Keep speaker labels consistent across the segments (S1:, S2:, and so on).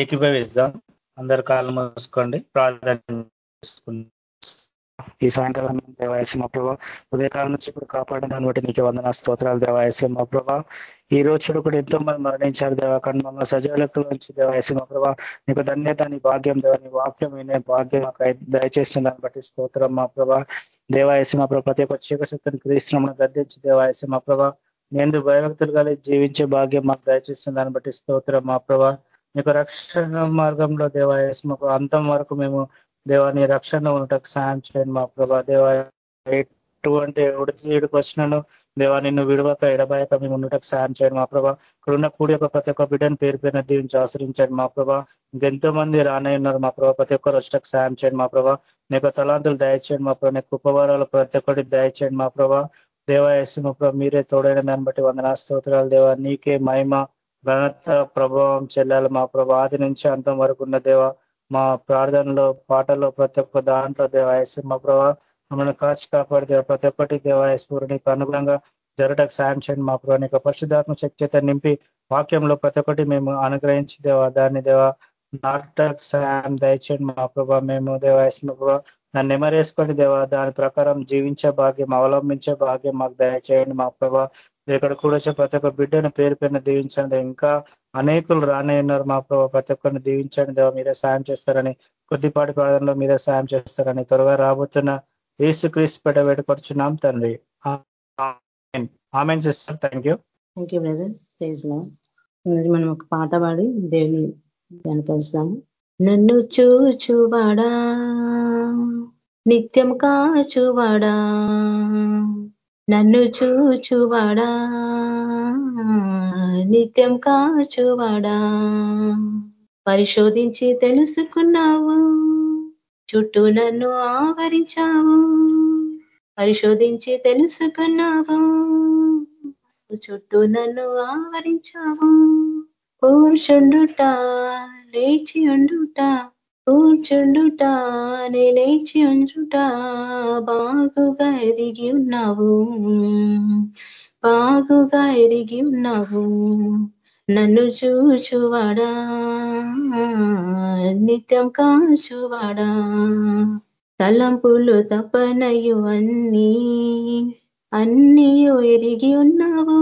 S1: ఏకీభవిస్తాం అందరు కాళ్ళు మూసుకోండి ప్రార్థన ఈ సాయంకాలం దేవాయసం మా ప్రభా ఉదయకాలం నుంచి ఇప్పుడు కాపాడిన దాన్ని బట్టి నీకు వందన స్తోత్రాలు దేవాయసం మా ప్రభా. ఈ రోజు కూడా ఎంతో మంది మరణించారు దేవా కానీ మమ్మల్ని సజీవులకు నుంచి దేవాయసం మా ప్రభా. నీకు ధన్యత నీ భాగ్యం దేవా నీ వాక్యం వినే భాగ్యం మాకు దయచేసిన దాన్ని బట్టి స్తోత్రం మా ప్రభా. దేవాయసం మా ప్రభా ప్రతి ఒక్క చీకశక్తిని క్రీస్తున్న గద్దించి దేవాయసం మా ప్రభా. నేను భయభక్తులు కలిగి జీవించే భాగ్యం మాకు దయచేసిన దాన్ని బట్టి స్తోత్రం మా ప్రభా. నీకు రక్షణ మార్గంలో దేవాయసం అంతం వరకు మేము దేవాన్ని రక్షణ ఉండటకు సాయం చేయండి మా ప్రభా. దేవా ఎటువంటి ఉడికి వచ్చినాను దేవా నిన్ను విడవక ఎడబాయక మేము ఉండటకు సాయం చేయండి మా ప్రభా. ఇక్కడ ఉన్న కూడి యొక్క ప్రతి ఒక్క బిడ్డను పేరు పేరున దీవించి ఆశ్రయించండి మా ప్రభా. ఇంకెంతో మంది రానే ఉన్నారు మా ప్రభా. ప్రతి ఒక్కరు వచ్చటకు సాయం చేయండి మా ప్రభా. నీకు తలాంతులు దయచేయండి మా ప్రభా. నీకు ఉపవారాలు ప్రతి ఒక్కటి దయచేయండి మా ప్రభా. దేవాయసి మా ప్రభా మీరే తోడైన దాన్ని బట్టి వందనా స్తోత్రాలు. దేవా నీకే మహిమ ఘనత ప్రభావం చెల్లాలి. మా ప్రభా ఆది నుంచి అంతం వరకు ఉన్న దేవా మా ప్రార్థనలో పాటల్లో ప్రతి ఒక్క దాంట్లో దేవాయసు మా ప్రభా మమ్మల్ని కాచి కాపాడితే ప్రతి ఒక్కటి దేవాయస్పూర్ణికి అనుగుణంగా జరగటకు సాయం చేయండి మా ప్రభా. నీకు పరిశుద్ధాత్మ శక్తిత నింపి వాక్యంలో ప్రతి ఒక్కటి మేము అనుగ్రహించి దేవా దాన్ని దేవా నాటకు సాయం దయచేయండి మా ప్రభా. మేము దేవాయస్మ ప్రభా దాన్ని నెమరేసుకొని దేవా దాని ప్రకారం జీవించే భాగ్యం అవలంబించే భాగ్యం మాకు దయచేయండి మా ప్రభా. ఇక్కడ కూడా ప్రతి ఒక్క బిడ్డను పేరు పేరున దీవించండి. ఇంకా అనేకులు రానే ఉన్నారు. మా ప్రభావ ప్రతి ఒక్కరిని దీవించండి. దేవ మీరే సాయం చేస్తారని కొద్దిపాటి ప్రార్థనలో మీరే సాయం చేస్తారని త్వరగా రాబోతున్న ఏసు క్రీస్ పెట్ట వేడుకొచ్చున్నాం తండ్రి. Amen. Sister. Thank you.
S2: Thank you brother. Please మనం ఒక పాట పాడి దేవుని కనిపిస్తాము నన్ను చూచువాడా నిత్యం కాచువాడా నన్ను చూచువాడా? నిత్యం కాచువాడా? పరిశోధించి తెలుసుకున్నావు. చుట్టూ నన్ను ఆవరించావు. పరిశోధించి తెలుసుకున్నావు. చుట్టూ నన్ను ఆవరించావు. కూర్చుండుట లేచి ఉండుట కూర్చుండుట లేచి ఉండుట బాగుగా ఎరిగి ఉన్నావు. బాగుగా ఎరిగి ఉన్నావు. నన్ను చూచువాడా? నిత్యం కాచువాడా? తలంపులు తపనయు అన్నీ అన్నీయు ఎరిగి ఉన్నావు.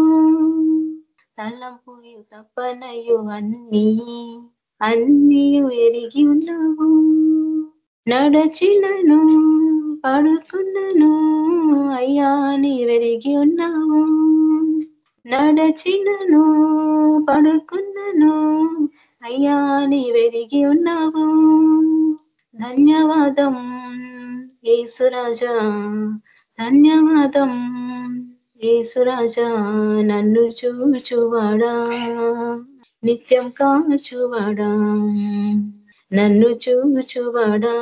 S2: తలంపు తపనయు అన్నీ. అన్ని ఎరిగి ఉన్నావు. నడచినను పడుకున్నను అయ్యా నీవెరిగి ఉన్నావు. నడచినను పడుకున్నను అయ్యా నీవెరిగి ఉన్నావు. ధన్యవాదం ఏసురాజా ధన్యవాదం ఏసురాజా నన్ను చూచువాడా. నిత్యం కాచువాడా నన్ను చూచువాడా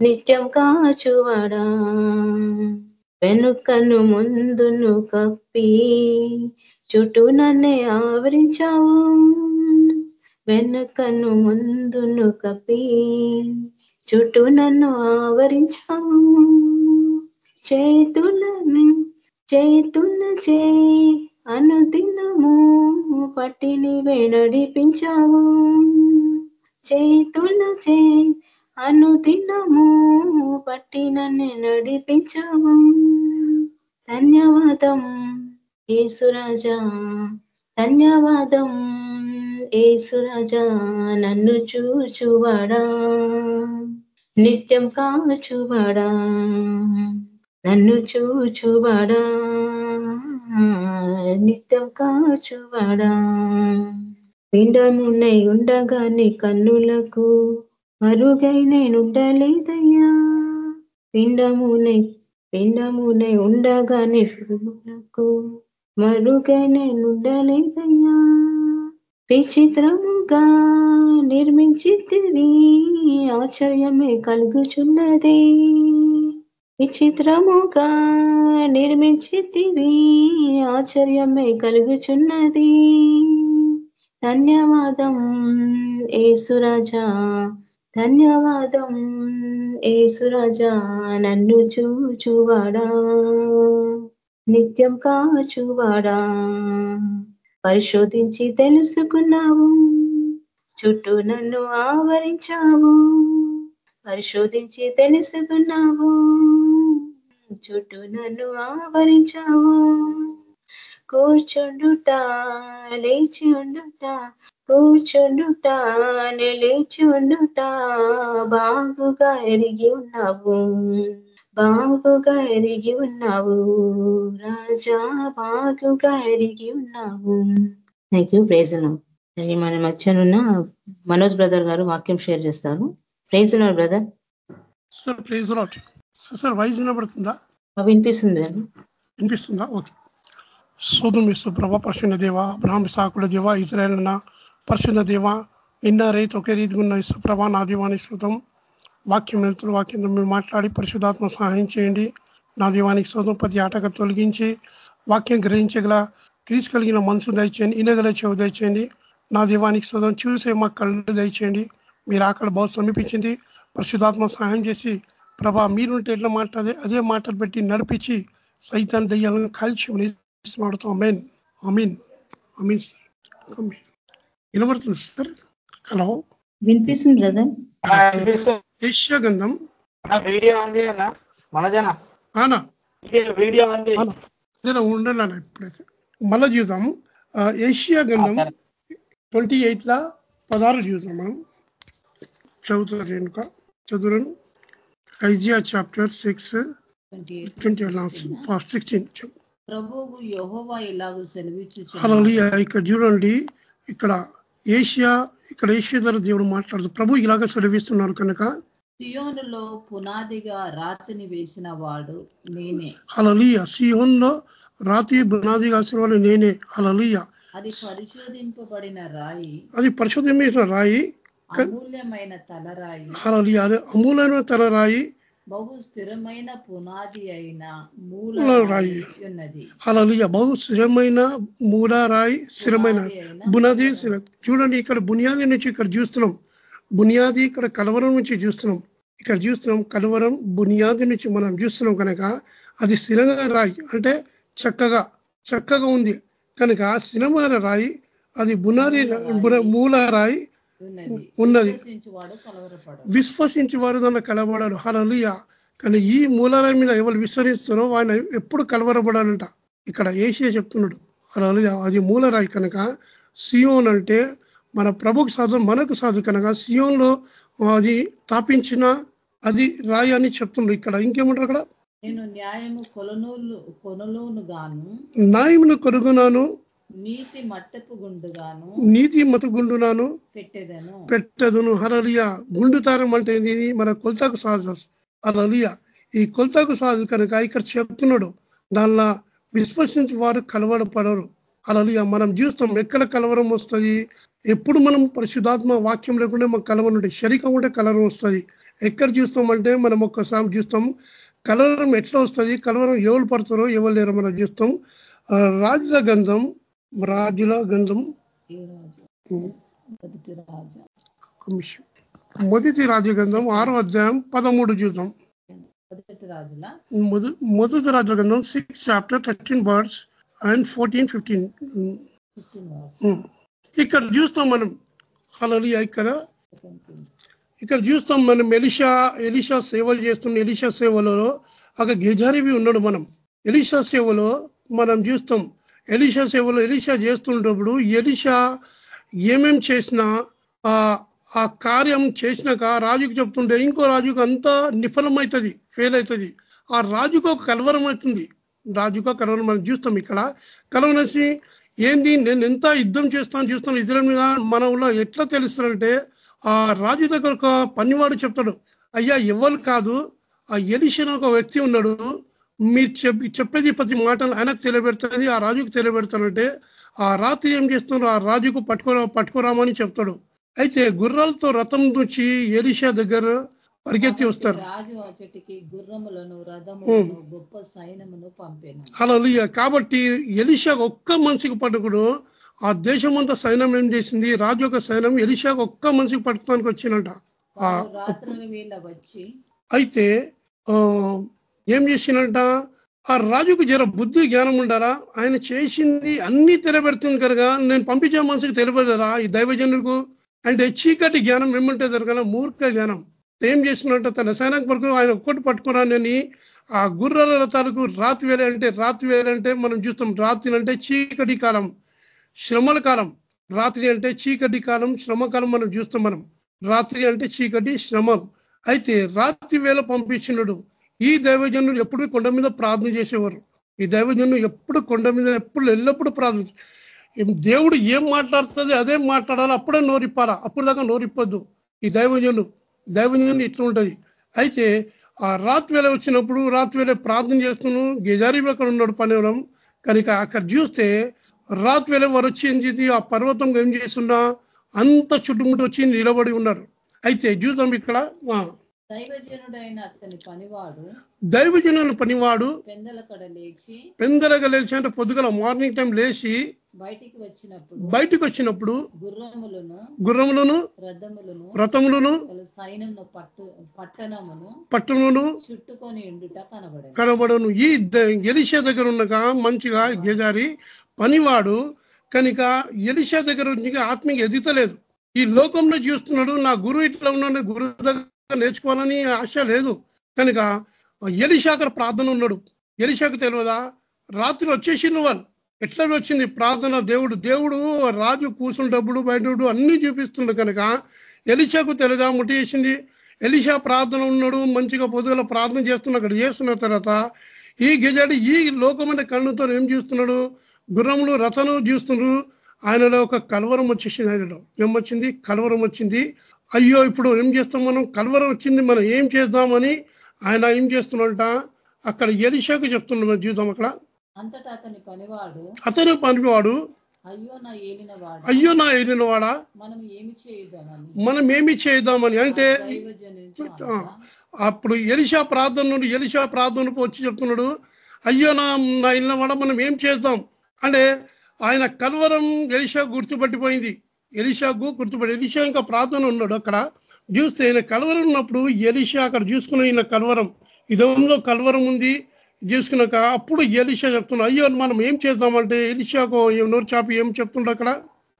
S2: నిత్యం కాచువాడా. వెనుకను ముందును కప్పి చుట్టూ నన్నే ఆవరించావు. వెనుకను ముందును కప్పి చుట్టూ నన్ను ఆవరించావు. చేతులను చేతున్న చేయి అనుదినము పట్టిని వెనడిపించావు. చేతుల చే అనుదినము నన్ను నడిపించావు ధన్యవాదం ఏసురాజా ధన్యవాదం ఏసురాజా నన్ను చూచువాడా నిత్యం కాచువాడా నన్ను చూచువాడా. నిత్యం కాచువాడా? పిండమునై ఉండగానే కన్నులకు మరుగై నేనుండలేదయ్యా. పిండమునై పిండమునై ఉండగానే కన్నులకు మరుగై నేనుండలేదయ్యా. విచిత్రముగా నిర్మించితివి ఆశ్చర్యమే కలుగుచున్నది. విచిత్రముగా నిర్మించితివి ఆశ్చర్యమే కలుగుచున్నది. ధన్యవాదం ఏసురాజా ధన్యవాదం ఏసురాజా నన్ను చూచువాడా. నిత్యం కాచువాడా. పరిశోధించి తెలుసుకున్నావు. చుట్టూ నన్ను ఆవరించావు. పరిశోధించి తెలుసుకున్నావు. చుట్టూ నన్ను ఆవరించావు. కూర్చుండుట లేచి ఉండుట కూర్చుండుట లేచి ఉండుట. బాగుగా ఎరిగి ఉన్నావు. బాగుగా ఎరిగి ఉన్నావు. రాజా బాగుగా ఎరిగి ఉన్నావు. థ్యాంక్ యూ ప్రేజనం అది మన మధ్యనున్న మనోజ్ బ్రదర్ గారు వాక్యం షేర్ చేస్తారు. Praise brother
S3: sir praise lord sir voice వినబడుతుందా?
S2: వినిపిస్తుంది
S3: వినిపిస్తుందా? ఓకే శోధం ప్రభ పరిశున్న దేవ బ్రాహ్మ సాకుల దేవ ఇజ్రాయల్ పరిశున్న దేవ నిన్న రైతు ఒకే రీతిగా ఉన్న ఇసుప్రభ నా దీవానికి శోధం వాక్యం వెళ్తున్న వాక్యం మీరు మాట్లాడి పరిశుధాత్మ సహాయం చేయండి. నా దీవానికి శోధం ప్రతి ఆటగా తొలగించి వాక్యం గ్రహించగల క్రీస్ కలిగిన మనసు దయచేయండి. ఇనగల చెవు దయచేయండి. నా దీవానికి శోధం చూసే మా కళ్ళు దయచేయండి. మీరు ఆకలి బహు సమీపించింది. పరిశుధాత్మ సహాయం చేసి ప్రభా మీరుంటే ఎట్లా మాట్లాడే అదే మాటలు పెట్టి నడిపించి సైతాన్ని దయ్యాలను కాల్చి మాడుతాం అమీన్ అమీన్ అమీన్ వినబడుతుంది సార్? హలో?
S2: వినిపిస్తుంది బ్రదర్.
S3: ఏషియా గంధం
S1: వీడియో ఉంది అన్న. మనజన
S3: ఆనా.
S1: వీడియో ఉంది
S3: నేను ఉండాలన్న ఇప్పుడైతే. మళ్ళా చూద్దాము ఏషియా గంధం ట్వంటీ ఎయిట్ లా పదహారు చూద్దాం మనం. చదువుతారు Renuka చదువులను Isaiah chapter six twenty sixteen అలా ఇక్కడ చూడండి ఇక్కడ ఏషియా ఇక్కడ ఏషియా ధర దేవుడు మాట్లాడుతూ ప్రభు ఇలాగ సెలవిస్తున్నారు కనుక.
S4: సియోనులో పునాదిగా రాతిని వేసిన వాడు నేనే.
S3: అలలియ సియోన్లో రాతి బునాదిగా వేసిన వాడు నేనే. అలలియ
S4: అది పరిశోధింపబడిన రాయి.
S3: అది పరిశోధించిన రాయి.
S4: అమూల్యమైన తలరాయి.
S3: అమూల్యమైన తలరాయి.
S4: బహు స్థిరమైన పునాది అయిన మూల
S3: రాయి
S4: ఉన్నది.
S3: అలలియ బహు స్థిరమైన మూల రాయి స్థిరమైన బునాది చూడండి ఇక్కడ బునియాది నుంచి ఇక్కడ చూస్తున్నాం. బునియాది ఇక్కడ కలవరం నుంచి చూస్తున్నాం. ఇక్కడ చూస్తున్నాం కలవరం బునియాది నుంచి మనం చూస్తున్నాం కనుక అది స్థిరంగా రాయి. అంటే చక్కగా చక్కగా ఉంది. కనుక స్థిరమైన రాయి అది బునాది మూల రాయి ఉన్నది. విశ్వసించి వారు దాన్ని కలవడాడు హలలియ కానీ ఈ మూలాల మీద ఎవరు విశ్వసిస్తారో ఆయన ఎప్పుడు కలవరపడాలంట. ఇక్కడ ఏషియా చెప్తున్నాడు. హలలియ అది మూలరాయి కనుక సియోన్ అంటే మన ప్రభుకు సాధు మనకు సాధు కనుక సియోన్లో అది తాపించిన అది రాయి అని చెప్తున్నాడు. ఇక్కడ ఇంకేమంటారు అక్కడ?
S4: నేను న్యాయము కొలనూలు కొనలోను గాను
S3: న్యాయమును కొనుగొనాను.
S4: నీతి మట్టపు గుండుగాను
S3: నీతి మతగుండునాను
S4: పెట్టేదను.
S3: పెట్టదును. హరలియ గుండుతారం అంటే ఇది మన కొలతకు సాధు హరలియ ఈ కొలతకు సాధు కనుక ఇక్కడ చెప్తున్నాడు. దానిలో విశ్వసించి వారు కలవడపడరు. అలలియ మనం చూస్తాం ఎక్కడ కలవరం వస్తుంది? ఎప్పుడు మనం పరిశుధాత్మ వాక్యం లేకుండా మాకు కలవరం ఉంటుంది శరీరం ఉంటే కలవరం వస్తుంది. ఎక్కడ చూస్తామంటే మనం ఒక్కసారి చూస్తాం కలవరం ఎట్లా వస్తుంది? కలవరం ఎవరు పడతారో ఎవరు లేరో మనం చూస్తాం రాజుల గంధం రాజుల గంధం మొదటి రాజగంధం ఆరో అధ్యాయం పదమూడు చూద్దాం. మొదటి రాజగంధం six chapter thirteen verses and fourteen fifteen ఇక్కడ చూస్తాం మనం. అలలి ఇక్కడ. ఇక్కడ చూస్తాం మనం ఎలిషా ఎలిషా సేవలు చేస్తున్న ఎలిషా సేవలలో ఒక గెజారివి ఉన్నాడు మనం. ఎలిషా సేవలో మనం చూస్తాం ఎలిషా సేవలో ఎలిషా చేస్తుంటప్పుడు ఎలిషా ఏమేం చేసినా ఆ కార్యం చేసినాక రాజుకు చెప్తుంటే ఇంకో రాజుకు అంతా నిఫలమవుతుంది ఫెయిల్ అవుతుంది ఆ రాజుకు ఒక కలవరం అవుతుంది రాజుకు కలవరం మనం చూస్తాం ఇక్కడ. కలవనేసి ఏంది నేను ఎంత యుద్ధం చేస్తాను చూస్తాను. ఇజ్రాయల్ మీద మన ఊళ్ళో ఎట్లా తెలుస్తారంటే ఆ రాజు దగ్గర ఒక పనివాడు చెప్తాడు. అయ్యా ఎవరు కాదు ఆ ఎలిషన్ ఒక వ్యక్తి ఉన్నాడు. మీరు చెప్పేది ప్రతి మాటలు ఆయనకు తెలియబెడుతుంది ఆ రాజుకు తెలియబెడతానంటే ఆ రాత్రి ఏం చేస్తున్నారు ఆ రాజుకు పట్టుకోరా పట్టుకోరామని చెప్తాడు. అయితే గుర్రాలతో రథం నుంచి ఎలిషా దగ్గర పరిగెత్తి వస్తారు. అలా కాబట్టి ఎలిషా ఒక్క మనిషికి పట్టుకుడు ఆ దేశం అంతా సైన్యం ఏం చేసింది? రాజు యొక్క సైన్యం ఎలిషా ఒక్క మనిషికి పట్టుకోడానికి వచ్చినట
S4: రాత్రుల వేళ వచ్చి
S3: అయితే ఏం చేసినట్ట ఆ రాజుకు జర బుద్ధి జ్ఞానం ఉండాలా? ఆయన చేసింది అన్ని తెరబెడుతుంది కనుక నేను పంపించే మనిషికి తెలియదు కదా ఈ దైవజనులకు? అంటే చీకటి జ్ఞానం ఏమంటే జరగల మూర్ఖ జ్ఞానం. ఏం చేసినట్ట తన సైనిక వరకు ఆయన ఒక్కటి పట్టుకురానని ఆ గుర్రాల రథాలకు రాత్రి వేళ అంటే రాత్రి వేళ అంటే మనం చూస్తాం. రాత్రి అంటే చీకటి కాలం శ్రమల కాలం. రాత్రి అంటే చీకటి కాలం శ్రమకాలం మనం చూస్తాం మనం. రాత్రి అంటే చీకటి శ్రమం. అయితే రాత్రి వేళ పంపించినడు. ఈ దైవజనులు ఎప్పుడు కొండ మీద ప్రార్థన చేసేవారు? ఈ దైవజనులు ఎప్పుడు కొండ మీద ఎప్పుడు ఎల్లప్పుడూ ప్రార్థన దేవుడు ఏం మాట్లాడుతుంది అదే మాట్లాడాలి అప్పుడే నోరిప్పాలా? అప్పుడు దాకా నోరిప్పొద్దు. ఈ దైవజనులు దైవజనులు ఇట్లా ఉంటుంది. అయితే ఆ రాత్రి వేళ వచ్చినప్పుడు రాత్రి వేళ ప్రార్థన చేస్తున్నాను గెజారి అక్కడ ఉన్నాడు పనివరం కనుక అక్కడ చూస్తే రాత్రి వేళ వారు వచ్చి ఆ పర్వతం ఏం చేస్తున్నా అంత చుట్టుముట్టు వచ్చి నిలబడి ఉన్నారు. అయితే చూద్దాం ఇక్కడ
S4: దైవజనుడైన అతని పనివాడు
S3: దైవజనుల పనివాడు
S4: పెందలకడ లేచి
S3: అంటే పొద్దుగల మార్నింగ్ టైం లేచి
S4: బయటికి వచ్చినప్పుడు
S3: బయటకు వచ్చినప్పుడు
S4: గుర్రములను
S3: గుర్రములను
S4: రథములను
S3: రథములను
S4: సైన్యంను పట్టు పట్టణమును
S3: పట్టణమును
S4: చుట్టుకొని ఉండుట కనబడను.
S3: కనబడను. ఈ ఎలిషా దగ్గర ఉన్నగా మంచిగా గెజారి పనివాడు కనుక ఎలిషా దగ్గర ఆత్మీయ ఎదుతలేదు ఈ లోకంలో చూస్తున్నాడు నా గురువు ఇట్లా ఉన్నాడు గురువు దగ్గర నేర్చుకోవాలని ఆశ లేదు. కనుక ఎలిషాకర ప్రార్థన ఉన్నాడు. ఎలిషాకు తెలియదా? రాత్రి వచ్చేసిండు వాళ్ళు. ఎట్లా వచ్చింది? ప్రార్థన దేవుడు దేవుడు రాజు కూర్చుంటప్పుడు బయటడు అన్ని చూపిస్తుండు కనుక ఎలిషాకు తెలియదా? ముట్టేసింది ఎలిషా ప్రార్థన ఉన్నాడు. మంచిగా పొదుగుల ప్రార్థన చేస్తున్నాడు అక్కడ చేస్తున్న తర్వాత ఈ గిజాడి ఈ లోకమైన కళ్ళుతో ఏం చూస్తున్నాడు? గుర్రములు రథను చూస్తున్నారు ఆయనలో ఒక కలవరం వచ్చేసింది ఆయనలో. ఏమొచ్చింది? కలవరం వచ్చింది. అయ్యో ఇప్పుడు ఏం చేస్తాం మనం? కలవరం వచ్చింది మనం ఏం చేద్దామని ఆయన ఏం చేస్తున్నాడంట? అక్కడ ఎలిషాకు చెప్తున్నాడు చూద్దాం అక్కడ.
S4: అంతటా అతని పనివాడు.
S3: అతను పనివాడు.
S4: అయ్యో నా ఏలిన వాడు? మనం ఏమి
S3: చేద్దామని అంటే అప్పుడు ఎలిషా ప్రార్థన నుండి ఎలిషా ప్రార్థనకు వచ్చి చెప్తున్నాడు అయ్యో నా నా ఇళ్ళ వాడ మనం ఏం చేద్దాం? అంటే ఆయన కల్వరం ఎలిషా గుర్తుపట్టిపోయింది. ఎలిషాకు గుర్తుపడి ఎలిషా ఇంకా ప్రార్థన ఉన్నాడు అక్కడ. చూస్తే ఈయన కలవరం ఉన్నప్పుడు ఎలిషా అక్కడ చూసుకున్న ఈయన కలవరం. ఇదంలో కలవరం ఉంది. చూసుకున్నాక అప్పుడు ఎలిషా చెప్తున్నాడు అయ్యో మనం ఏం చేద్దామంటే ఎలిషాకు నోరు చాపి ఏం చెప్తుండ అక్కడ?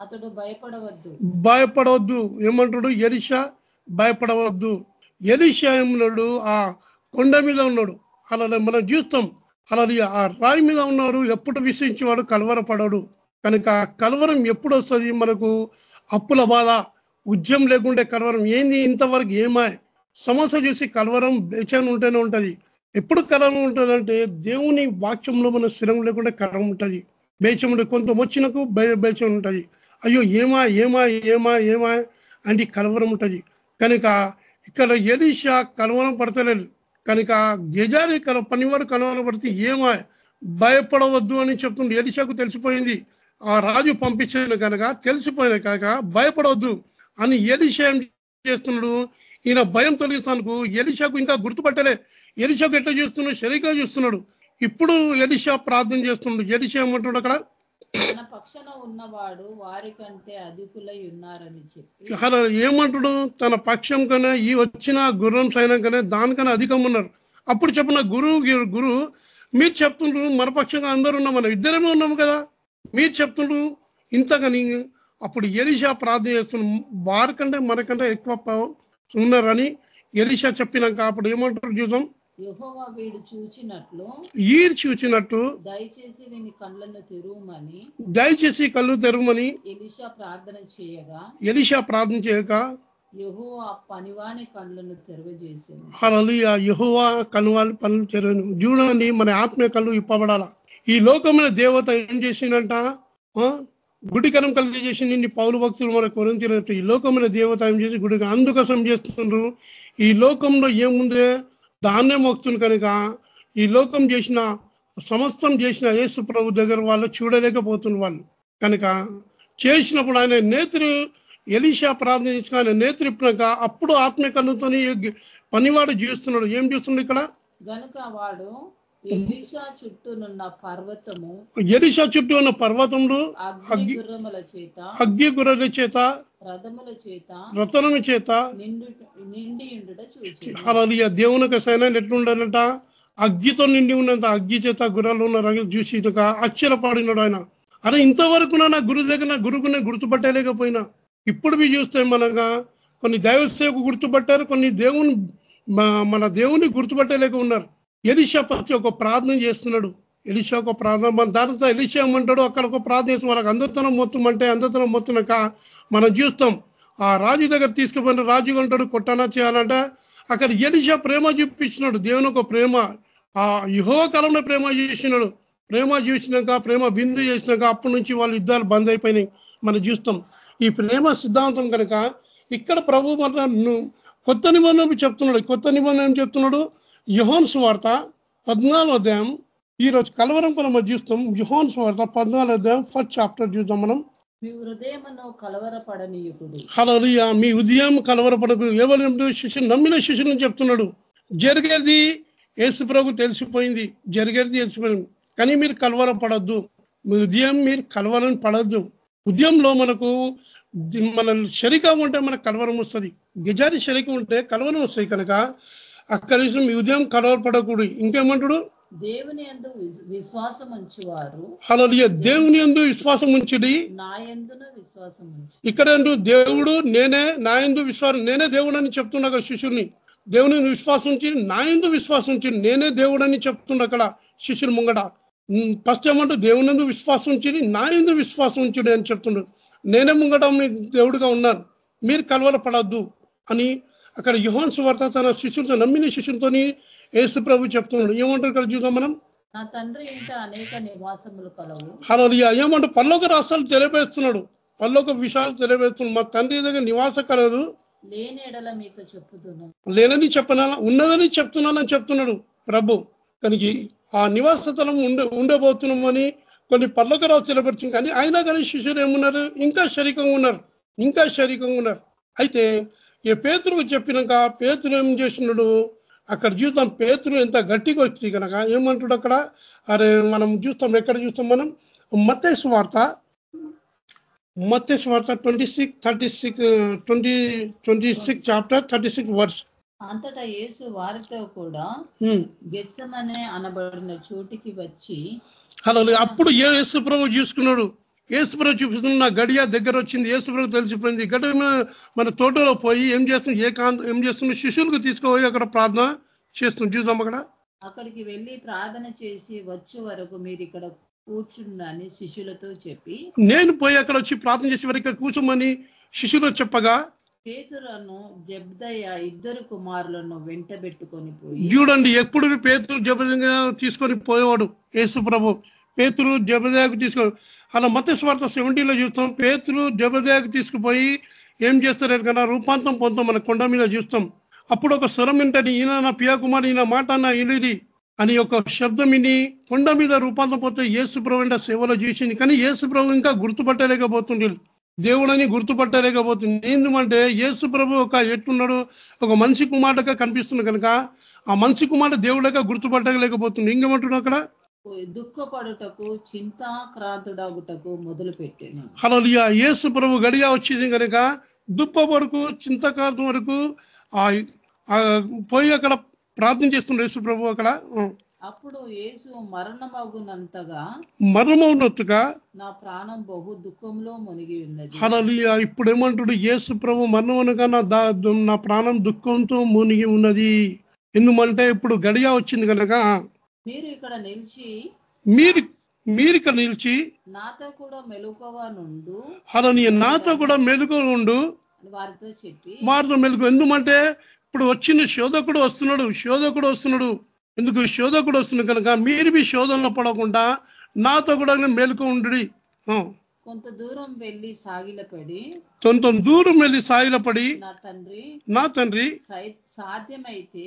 S4: అతడు భయపడవద్దు.
S3: భయపడవద్దు. ఏమంటాడు? ఎలిషా భయపడవద్దు. ఎలిషా ఏమన్నాడు ఆ కొండ మీద ఉన్నాడు. అలా మనం చూస్తాం. అలా ఆ రాయి మీద ఉన్నాడు. ఎప్పుడు విశ్వించేవాడు కలవరపడడు. కనుక కలవరం ఎప్పుడు వస్తుంది మనకు? అప్పుల బాధ ఉద్యమం లేకుంటే కలవరం ఏంది? ఇంతవరకు ఏమా? సమస్య చూసి కలవరం బేచాన్ ఉంటేనే ఉంటుంది. ఎప్పుడు కలవరం ఉంటుందంటే దేవుని వాక్యంలో మన స్థిరం లేకుండా కలవరం ఉంటుంది. బేచం కొంత వచ్చినకు బేచం ఉంటుంది. అయ్యో ఏమా ఏమా ఏమా ఏమా అంటే కలవరం ఉంటుంది. కనుక ఇక్కడ ఎలీషా కలవరం పడతలేదు. కనుక గెజారి కల పనివారు కలవరం పడితే ఏమా? భయపడవద్దు అని చెప్తుండే ఎలిషాకు తెలిసిపోయింది. ఆ రాజు పంపించాడు కనుక తెలిసిపోయిన కనుక భయపడవద్దు అని ఎలిషా చేస్తున్నాడు. ఈయన భయం తొలగిస్తానుకు ఎలిషాకు ఇంకా గుర్తుపట్టలే. ఎలిషాకు ఎట్లా చూస్తున్నాడు? సరిగ్గా చూస్తున్నాడు. ఇప్పుడు ఎలిషా ప్రార్థన చేస్తున్నాడు. ఎలిషా ఏమంటున్నాడు అక్కడ?
S4: తన పక్షాన ఉన్నవాడు వారి కంటే అధికులై ఉన్నారని చెప్పి.
S3: ఏమంటాడు తన పక్షం కన్నా ఈ వచ్చిన గుర్రం సైన్యం కన్నా దానికన్నా అధికం ఉన్నారు. అప్పుడు చెప్పిన గురువు గురువు మీరు చెప్తుండ్రు మన పక్షంగా అందరూ ఉన్నాం మనం ఇద్దరమే ఉన్నాము కదా. మీరు చెప్తుండ్రు ఇంతకని అప్పుడు ఎలిషా ప్రార్థన చేస్తున్నాం వారికంటే మనకంటే ఎక్కువ ఉన్నారని ఎలిషా చెప్పినాక అప్పుడు ఏమంటారు
S4: యహోవా వీడు చూచినట్లు
S3: ఈరు చూచినట్టు
S4: దయచేసి వీని కళ్ళను తెరువమని
S3: దయచేసి కళ్ళు తెరవమని
S4: ఎలిషా ప్రార్థన చేయగా
S3: ఎలిషా ప్రార్థన చేయక
S4: యహోవా పనివాని కళ్ళను తెరవజేసింది
S3: అలలు ఆ యహోవా కనువాళ్ళు పనులు చెరవను చూడండి మన ఆత్మీయ కళ్ళు ఇప్పబడాల? ఈ లోకమైన దేవత ఏం చేసిందంట ఆ? గుడికరం కలిగి నీ పౌరు భక్తులు మన కొరంతినట్టు ఈ లోకమైన దేవత ఏం చేసి గుడికి అందుకోసం చేస్తున్నారు ఈ లోకంలో ఏముందే? దాన్నే మోక్తుంది కనుక ఈ లోకం చేసిన సమస్తం చేసిన యేసు ప్రభు దగ్గర వాళ్ళు చూడలేకపోతున్న వాళ్ళు. కనుక చేసినప్పుడు ఆయన నేత్రి ఎలీషా ప్రార్థించక ఆయన నేత్రిప్పినాక అప్పుడు ఆత్మీకరణతో పనివాడు జీవిస్తున్నాడు. ఏం చూస్తున్నాడు ఇక్కడ?
S4: గనుక వాడు ఎలిషా చుట్టూనున్న పర్వతము
S3: ఎలిషా చుట్టూ ఉన్న పర్వతములు
S4: అగ్ని గుర్రముల చేత
S3: గుర్రెల చేత
S4: రథముల చేత
S3: రతనము చేత
S4: నిండు నిండి ఉండుట
S3: దేవునికి సైన్యం ఎట్లుండాలంట అగ్గితో నిండి ఉన్నంత అగ్గి చేత గుర్రాలు ఉన్న రంగు చూసి ఆశ్చర్యపడినాడు ఆయన. అరే ఇంతవరకు నా గురు దగ్గర నా గురుకునే గుర్తుపట్టలేకపోయినా? ఇప్పుడు మీ చూస్తే మనగా కొన్ని దైవ సేవకు గుర్తుపట్టారు కొన్ని దేవుని మన దేవుని గుర్తుపట్టలేక ఉన్నారు. ఎలిషా ప్రతి ఒక ప్రార్థన చేస్తున్నాడు. ఎలిషా ఒక ప్రార్థన మన దాంతో ఎలిషా ఏమంటాడు అక్కడ ఒక ప్రార్థన చేసి వాళ్ళకి అందతనం మొత్తం అంటే అందతనం మొత్తున్నాక మనం చూస్తాం. ఆ రాజు దగ్గర తీసుకుపోయిన రాజు అంటాడు కొట్టనా చేయాలంటే అక్కడ ఎలిషా ప్రేమ చూపించినాడు. దేవుని ఒక ప్రేమ. ఆ యుహో కాలంలో ప్రేమ చూసినాడు ప్రేమ చూసినాక ప్రేమ బిందు చేసినాక అప్పటి నుంచి వాళ్ళ యుద్ధాలు బంద్ అయిపోయినాయి. మనం చూస్తాం. ఈ ప్రేమ సిద్ధాంతం కనుక ఇక్కడ ప్రభు మన కొత్త నిబంధన చెప్తున్నాడు. కొత్త నిబంధన ఏం చెప్తున్నాడు? యుహోన్ స్వార్త పద్నాలుగు అధ్యాయం. ఈ రోజు కలవరం మనం చూస్తాం యుహోన్ స్వార్త పద్నాలుగు అధ్యాయం ఫస్ట్ చాప్టర్ చూద్దాం మనం.
S4: మీ
S3: హలలియ మీ ఉదయం కలవరపడకు ఎవరు శిష్యులు నమ్మిన శిష్యులను చెప్తున్నాడు. జరిగేది యేసు ప్రభు తెలిసిపోయింది. జరిగేది తెలిసిపోయింది. కానీ మీరు కలవరపడద్దు. మీ ఉదయం మీరు కలవరం పడద్దు. ఉదయంలో మనకు మన శరీరం ఉంటే మనకు కలవరం వస్తుంది. గిజారి శరీరం ఉంటే కలవరం వస్తాయి కనుక అక్కడ మీ ఉదయం కలవరపడకూడదు ఇంకేమంటాడు?
S4: దేవుని విస్- విశ్వాసం ఉంచువారు
S3: హలలియ దేవుని ఎందు విశ్వాసం ఉంచుడి
S4: నా విశ్వాసం
S3: ఇక్కడ దేవుడు నేనే నా ఎందు విశ్వాసం నేనే దేవుడు అని చెప్తున్నా కదా శిష్యుల్ని. దేవుని విశ్వాసం ఉంచి నా ఎందు విశ్వాసం ఉంచి నేనే దేవుడు అని చెప్తుండ అక్కడ శిష్యులు ముంగట. ఫస్ట్ ఏమంటూ దేవుని ఎందు విశ్వాసం ఉంచి నా ఎందు విశ్వాసం ఉంచుడు అని చెప్తుండ్రు నేనే ముంగట మీ దేవుడిగా ఉన్నాను. మీరు కలవరపడద్దు అని అక్కడ యుహాన్ సువార్త తన శిష్యులతో నమ్మిన శిష్యులతోని యేసు ప్రభు చెప్తున్నాడు. ఏమంటారు ఇక్కడ చూద్దాం మనం?
S4: నా తండ్రి ఇంట అనేక నివాసములు కలవు.
S3: హలోలియా ఏమంటే పల్లోక రాష్ట్రాలు తెలియపేస్తున్నాడు పల్లోక విషయాలు తెలియపేస్తున్నాడు మా తండ్రి దగ్గర నివాస కలదు. లేనని చెప్పనా? ఉన్నదని చెప్తున్నానని చెప్తున్నాడు ప్రభు. కనుక ఆ నివాస స్థలం ఉండే ఉండబోతున్నామని కొన్ని పర్లోక రాజు తెలియపరిచింది. కానీ అయినా కానీ శిష్యులు ఏమున్నారు? ఇంకా శరీరంగా ఉన్నారు. ఇంకా శరీరంగా ఉన్నారు. అయితే ఈ పేతురు చెప్పినాక పేతురు ఏం చేసినాడు? అక్కడ చూద్దాం పేతురు ఎంత గట్టిగా వచ్చింది కనుక ఏమంటాడు అక్కడ? అరే మనం చూస్తాం ఎక్కడ చూస్తాం మనం? మత్తేసు వార్త. మత్తేసు వార్త twenty six thirty six twenty twenty six chapter thirty six verse
S4: అంతటా యేసు వారితో కూడా గెత్సమనే అనబడిన చోటికి వచ్చి
S3: హలో అప్పుడు ఏ యేసుప్రభు చూసుకున్నాడు. యేసుప్రభు చూపిస్తున్నాడు నా గడియ దగ్గర వచ్చింది. యేసుప్రభు తెలిసిపోయింది. గడి మన తోటలో పోయి ఏం చేస్తుంది? ఏ కాంత ఏం చేస్తుంది? శిష్యులకు తీసుకుపోయి అక్కడ ప్రార్థన చేస్తుంది. చూసాం అక్కడ?
S4: అక్కడికి వెళ్ళి ప్రార్థన చేసి వచ్చే వరకు మీరు ఇక్కడ కూర్చుండని శిష్యులతో చెప్పి
S3: నేను పోయి అక్కడ వచ్చి ప్రార్థన చేసి వారికి ఇక్కడ కూర్చోమని శిష్యులు చెప్పగా
S4: పేతురను జబ్దయ్య ఇద్దరు కుమారులను వెంటబెట్టుకొని పోయి
S3: చూడండి ఎప్పుడు పేతురు జబదంగా తీసుకొని పోయేవాడు? యేసు ప్రభు పేతురు జబదయాకు తీసుకో అలా మత స్వార్థ సెవెంటీలో చూస్తాం. పేతులు జబదయాకు తీసుకుపోయి ఏం చేస్తారు కన్నా రూపాంతం పొందుతాం మన కొండ మీద చూస్తాం. అప్పుడు ఒక స్వరం ఏంటని ఈయన నా పియా కుమార్ ఈయన మాట నా ఇలుది అని ఒక శబ్దం విని కొండ మీద రూపాంతం పోతే యేసు ప్రభు అంటే సేవలో చూసింది. కానీ ఏసుప్రభు ప్రభు ఇంకా గుర్తుపట్టలేకపోతుంది దేవుడని గుర్తుపట్టలేకపోతుంది. ఎందుకంటే ఏసు ప్రభు ఒక ఎట్లున్నాడు? ఒక మనిషి కుమారుడుగా కనిపిస్తుంది కనుక ఆ మనిషి కుమారుడు దేవుడుగా గుర్తుపట్టలేకపోతుంది ఇంకేమంటున్నాడు అక్కడ?
S4: దుఃఖపడుటకు చింతాక్రాంతుడగుటకు మొదలు పెట్టాను
S3: హలో యేసు ప్రభు గడిగా వచ్చేసి కనుక దుప్ప వరకు చింతకాలం వరకు పోయి అక్కడ ప్రార్థన చేస్తున్నాడు యేసు ప్రభు అక్కడ.
S4: అప్పుడు యేసు మరణమగునంతగా
S3: మరణమవునట్టుగా
S4: నా ప్రాణం బహు దుఃఖంలో మునిగి ఉన్నది.
S3: హలలియ ఇప్పుడు ఏమంటాడు యేసు ప్రభు మరణమనగా నా నా ప్రాణం దుఃఖంతో మునిగి ఉన్నది. ఎందుకంటే ఇప్పుడు గడియ వచ్చింది కనుక
S4: మీరు ఇక్కడ నిలిచి
S3: మీరు మీరు ఇక్కడ నిలిచి
S4: నాతో కూడా మెలుకగా నుండు
S3: హలనియ నాతో కూడా మెలుగు
S4: అని వారితో చెప్పి
S3: వారితో మెలుగు ఎందుకంటే ఇప్పుడు వచ్చిన శోధకుడు వస్తున్నాడు శోధకుడు వస్తున్నాడు. ఎందుకు? శోధకుడు వస్తున్నాడు కనుక మీరు మీ శోధనలో పడకుండా నాతో కూడా మేలుకు ఉండు
S4: కొంత దూరం వెళ్ళి సాగిలపడి
S3: కొంత దూరం వెళ్ళి సాయిలపడి
S4: నా తండ్రి
S3: నా తండ్రి
S4: సాధ్యమైతే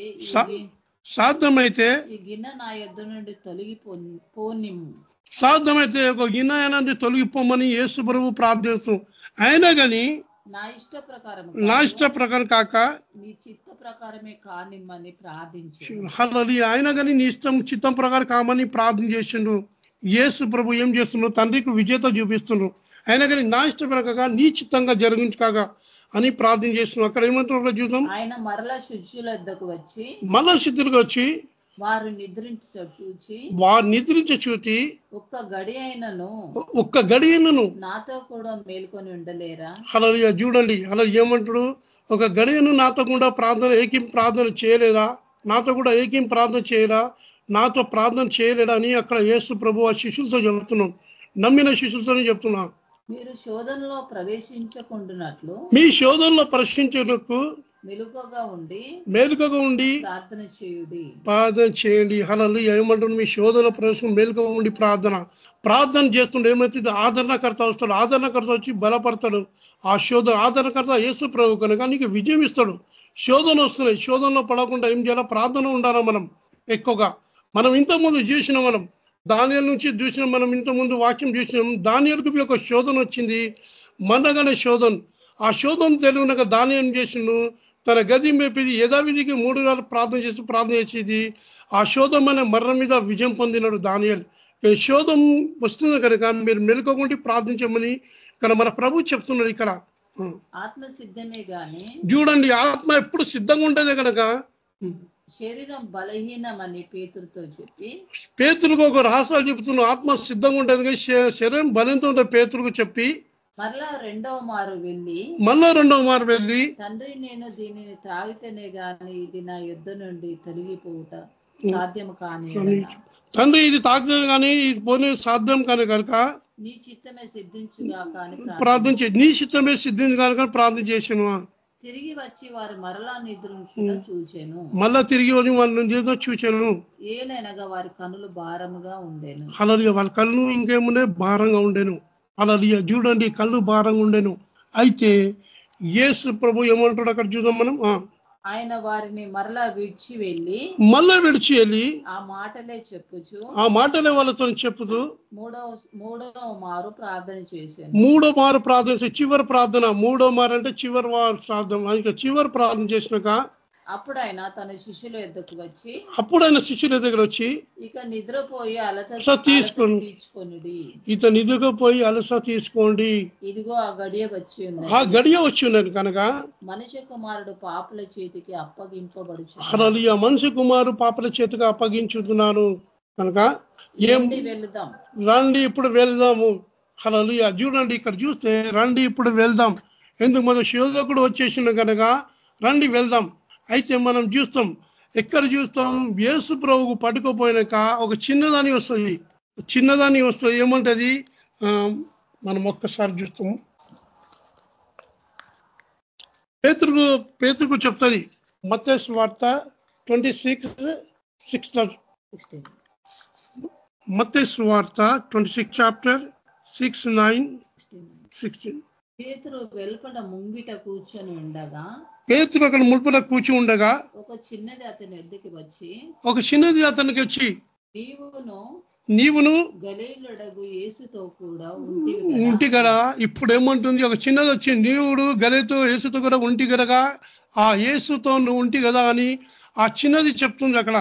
S3: సాధ్యమైతే
S4: ఈ గిన్నె నా యొద్ద నుండి తొలగి పోని- పోనిమ్ము.
S3: సాధ్యమైతే ఒక గిన్నె తొలగిపోమని యేసు ప్రభు ప్రార్థిస్తాం అయినా కానీ
S4: నా ఇష్ట ప్రకారం
S3: నా ఇష్ట ప్రకారం కాక
S4: నీ చిత్త ప్రకారమే కానిమ్మని ప్రార్థించు.
S3: హలలి అయినా కానీ నీ ఇష్టం చిత్తం ప్రకారం కామని ప్రార్థన చేసిండ్రు యేసు ప్రభు ఏం చేస్తున్నారు తండ్రికి విజేత చూపిస్తున్నారు అయినా కానీ నా ఇష్ట ప్రకారం నీ చిత్తంగా జరిగించకాక అని ప్రార్థన చేస్తున్నాం అక్కడ ఏమంటున్నారు చూద్దాం
S4: ఆయన మరల శిష్యుల వద్దకు వచ్చి
S3: మళ్ళా సిద్ధులుగా వచ్చి
S4: వారు నిద్రించ చూచి
S3: వారు నిద్రించ చూచి
S4: ఒక్క గడి అయినను
S3: ఒక్క గడియను
S4: నాతో కూడా మేల్కొని ఉండలేరా?
S3: అలా చూడండి. అలా ఏమంటాడు? ఒక గడియను నాతో కూడా ప్రార్థన ఏకీం ప్రార్థన చేయలేదా? నాతో కూడా ఏకీం ప్రార్థన చేయరా నాతో ప్రార్థన చేయలేడా అని అక్కడ యేసు ప్రభు ఆ శిష్యులతో చెప్తున్నాం నమ్మిన శిష్యులతోనే చెప్తున్నా
S4: మీరు శోధనలో ప్రవేశించకుండానట్లు
S3: మీ శోధనలో ప్రశ్నించేందుకు
S4: మెలుకగా ఉండి
S3: మేలుకగా ఉండి
S4: ప్రార్థన చేయుడి.
S3: ప్రార్థన చేయండి. హలలు ఏమంటుంది మీ శోధన ప్రవేశం మేలుకగా ఉండి ప్రార్థన. ప్రార్థన చేస్తుండే ఏమైతుంది ఆదరణకర్త వస్తాడు. ఆదరణకర్త వచ్చి బలపడతాడు. ఆ శోధన ఆదరణకర్త యేసు ప్రభు కనుక నీకు విజయం ఇస్తాడు. శోధన వస్తున్నాయి. శోధనలో పడకుండా ఏం చేయాలి? ప్రార్థన ఉండాలా మనం? ఎక్కువగా. మనం ఇంతకుముందు చూసిన మనం దానియల నుంచి చూసిన మనం ఇంతకుముందు వాక్యం చూసినాం. దానియలకు ఒక శోధన వచ్చింది. మనగానే శోధన. ఆ శోధన తెలియనక దాని ఏం చేసిండు తన గది మేపేది యథావిధికి మూడు వేలు ప్రార్థన చేసి ప్రార్థన చేసేది. ఆ శోధం అనే మర్ర మీద విజయం పొందినాడు దానియల్. శోధం వస్తుంది కనుక మీరు మెలుకోకుండా ప్రార్థించమని ఇక్కడ మన ప్రభు చెప్తున్నాడు ఇక్కడ.
S4: ఆత్మ సిద్ధమే గాని
S3: చూడండి ఆత్మ ఎప్పుడు సిద్ధంగా ఉంటుంది కనుక
S4: శరీరం బలహీనమని పేతురుతో చెప్పి
S3: పేతులకు ఒక రహస్యాలు చెప్తున్నాడు ఆత్మ సిద్ధంగా ఉంటుంది కానీ శరీరం బలంతో ఉంటుంది పేతులకు చెప్పి.
S4: మరలా రెండవ మారు వెళ్ళి
S3: మళ్ళా రెండవ మారు వెళ్ళి.
S4: తండ్రి నేను దీనిని త్రాగితేనే గాని ఇది నా యుద్ధ నుండి తొలగిపోవుట సాధ్యము కాని
S3: తండ్రి ఇది తాకుతుంది కానీ ఇది పోనీ సాధ్యం కానీ కనుక
S4: నీ చిత్తమే సిద్ధించుగా కానీ
S3: ప్రార్థన నీ చిత్తమే సిద్ధించి కనుక ప్రార్థన చేసాను
S4: తిరిగి వచ్చి వారు మరలా నిద్రించుట చూచాను.
S3: మళ్ళా తిరిగి వచ్చి వాళ్ళని ఏదో చూశాను
S4: ఏలైనగా వారి కనులు భారముగా ఉండేను.
S3: అలా వాళ్ళ కళ్ళు ఇంకేముండే? భారంగా ఉండేను. అలా చూడండి కళ్ళు భారంగా ఉండేను. అయితే యేసు ప్రభు ఏమంటాడు? అక్కడ చూద్దాం మనం.
S4: ఆయన వారిని మరలా విడిచి వెళ్ళి
S3: మళ్ళా విడిచి వెళ్ళి
S4: ఆ మాటలే చెప్పుచు.
S3: ఆ మాటలే వాళ్ళతో చెప్పుతూ
S4: మూడవ మూడవ మారు ప్రార్థన చేశాను.
S3: మూడో మారు ప్రార్థన చివరి ప్రార్థన మూడో మారు అంటే చివరి వారు ప్రార్థన. ఇక చివరి ప్రార్థన చేసినాక
S4: అప్పుడు ఆయన తన శిష్యుల ఎద్దకు వచ్చి
S3: అప్పుడు ఆయన శిష్యుల దగ్గర వచ్చి
S4: ఇక నిద్రపోయి అలత
S3: అలసట తీసుకోను.
S4: తీర్చుకొనుడి.
S3: ఇతను ఇదిగో పోయి అలస తీసుకోండి.
S4: ఇదిగో ఆ గడియ వచ్చి
S3: ఆ గడియ వచ్చి ఉన్నది కనుక
S4: మనుష్య కుమారుడు పాపుల చేతికి అప్పగింపబడుచు
S3: మనిషి కుమారు పాపల చేతిగా అప్పగించుతున్నాను కనుక ఏం
S4: వెళుదాం.
S3: రండి ఇప్పుడు వెళ్దాము. అసలు చూడండి ఇక్కడ చూస్తే రండి ఇప్పుడు వెళ్దాం. ఎందుకు? మన శోధకుడు వచ్చేసిన కనుక రండి వెళ్దాం. అయితే మనం చూస్తాం ఎక్కడ చూస్తాం? యేసు ప్రభుకు పట్టుకోపోయినాక ఒక చిన్నదాని వస్తుంది. చిన్నదాని వస్తుంది ఏమంటది? మనం ఒక్కసారి చూస్తాం. పేతురుకు పేతురుకు చెప్తుంది మత్తేసు వార్త ట్వంటీ సిక్స్ సిక్స్ మత్తేసు వార్త twenty six chapter six nine sixteen.
S4: పేతురు వెలుపల ముంగిట కూర్చొని ఉండగా
S3: పేతురు అక్కడ ముల్పుల కూర్చి ఉండగా
S4: ఒక చిన్నది అతని ఎద్దుకి వచ్చి
S3: ఒక చిన్నది అతనికి వచ్చి
S4: నీవును
S3: నీవును
S4: గలీలుడగు కూడా.
S3: ఉంటి కదా? ఇప్పుడు ఏమంటుంది ఒక చిన్నది వచ్చి నీవుడు గలితో యేసుతో కూడా ఉంటి కదగా ఆ యేసుతో నువ్వు ఉంటి కదా అని ఆ చిన్నది చెప్తుంది అక్కడ.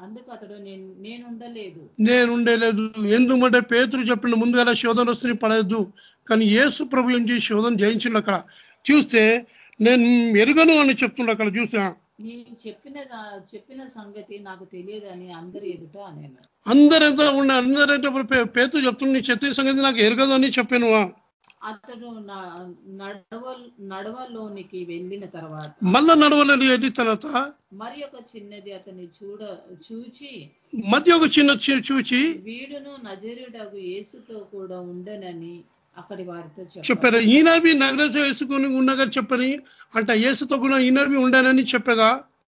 S4: అందుకు అతడు నేను ఉండలేదు.
S3: నేను ఉండలేదు. ఎందుకంటే పేతురు చెప్పిన ముందుగా శోధన వస్తుంది పడలేదు కానీ యేసు ప్రభు చేసి శోధన జయించిండు అక్కడ. చూస్తే నేను ఎరుగను అని చెప్తుండ అక్కడ చూసా.
S4: నేను చెప్పిన చెప్పిన సంగతి నాకు తెలియదని అందరి ఎదుట నేను
S3: అందరంతా ఉన్న అందరంతా ఇప్పుడు పే- పేతురు చెప్తుండే నీ చెత్త సంగతి నాకు ఎరగదు అని చెప్పాను
S4: అతడు నడవ నడవలోనికి వెళ్ళిన తర్వాత
S3: మళ్ళా నడవలేదు అది తర్వాత
S4: మరి ఒక చిన్నది అతన్ని చూడ చూచి
S3: మధ్య ఒక చిన్న చూచి
S4: వీడును నజరుడగు యేసుతో కూడా ఉండనని అక్కడి వారితో చెప్పారు.
S3: ఈయనవి నగరస వేసుకొని ఉండగా చెప్పని అంటే యేసుతో కూడా ఈయనవి ఉండానని చెప్పగా?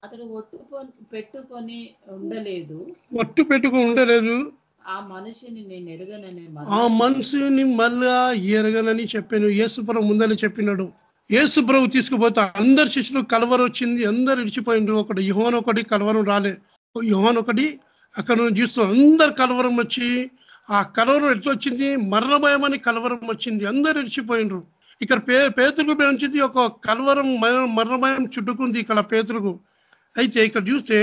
S4: అతడు ఒట్టు పెట్టుకొని ఉండలేదు.
S3: ఒట్టు పెట్టుకుని ఉండలేదు.
S4: ఆ మనిషిని నేను ఎరగనని
S3: ఆ మనిషిని మళ్ళా ఎరగనని చెప్పాను. యేసుప్రభు ముందని చెప్పినాడు. యేసుప్రభు తీసుకుపోతే అందరి శిష్యులు కలవరం వచ్చింది. అందరు ఇడిచిపోయిండ్రు ఒకటి యుహోన్ ఒకటి కలవరం రాలే. యుహోన్ ఒకటి అక్కడ నుంచి చూస్తూ అందరు కలవరం వచ్చి ఆ కలవరం ఎట్లా వచ్చింది మరణభయం అని కలవరం వచ్చింది. అందరు ఇడిచిపోయిండ్రు ఇక్కడ పే పేతులకు పెంచింది ఒక కలవరం మర- మరణభయం చుట్టుకుంది ఇక్కడ పేతులకు అయితే ఇక్కడ చూస్తే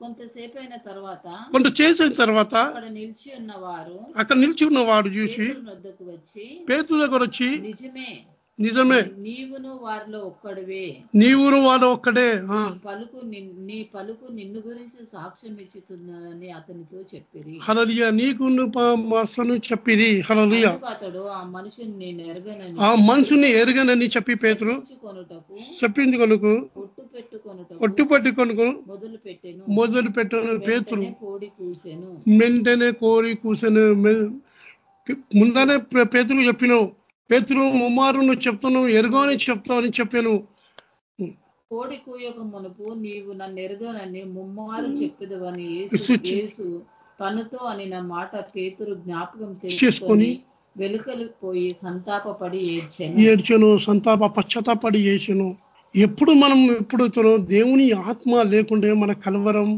S4: కొంతసేపు అయిన తర్వాత
S3: కొంత చేసిన తర్వాత
S4: నిలిచి ఉన్నవారు
S3: అక్కడ నిలిచి ఉన్న వాడు చూసి పేతు దగ్గర వచ్చి
S4: నిజమే
S3: నిజమే.
S4: నీవును వారిలో ఒక్కడివే.
S3: నీవును వాడు ఒక్కడే.
S4: పలుకు నీ పలుకు నిన్ను గురించి సాక్ష్యం ఇచ్చుతుందని అతనితో చెప్పిరి.
S3: హలలియ నీకు అసలు చెప్పిరి. హలలియ
S4: అతడు ఆ మనుషుని నేను ఎరగనని
S3: ఆ మనసుని ఎరగనని చెప్పి పేతురు.
S4: కొనుటకు
S3: చెప్పింది కొనుకు.
S4: ఒట్టు పెట్టుకొనుటకు
S3: ఒట్టు పట్టి కొనుకు
S4: మొదలు పెట్టెను
S3: మొదలు పెట్టను పేతురు.
S4: కోడి కూసెను.
S3: వెంటనే కోరి కూసని. ముందనే పే- పేతురు చెప్పినావు. పేతురు ముమ్మారు నువ్వు చెప్తున్నావు ఎరుగని చెప్తావు అని చెప్పాను.
S4: కోడి కూయక మునుపు నీవు నన్ను ఎరగనని ముమ్మారు చెప్పేదవని యేసు తనతో అని నా మాట పేతురు జ్ఞాపకం
S3: చేసుకొని
S4: చేసుకొని వెలుకలు పోయి సంతాపపడి ఏడ్చాను.
S3: ఏడ్చను సంతాప పశ్చాత్తాపడి చేసాను ఎప్పుడు మనం ఎప్పుడు దేవుని ఆత్మ లేకుంటే మన కలవరం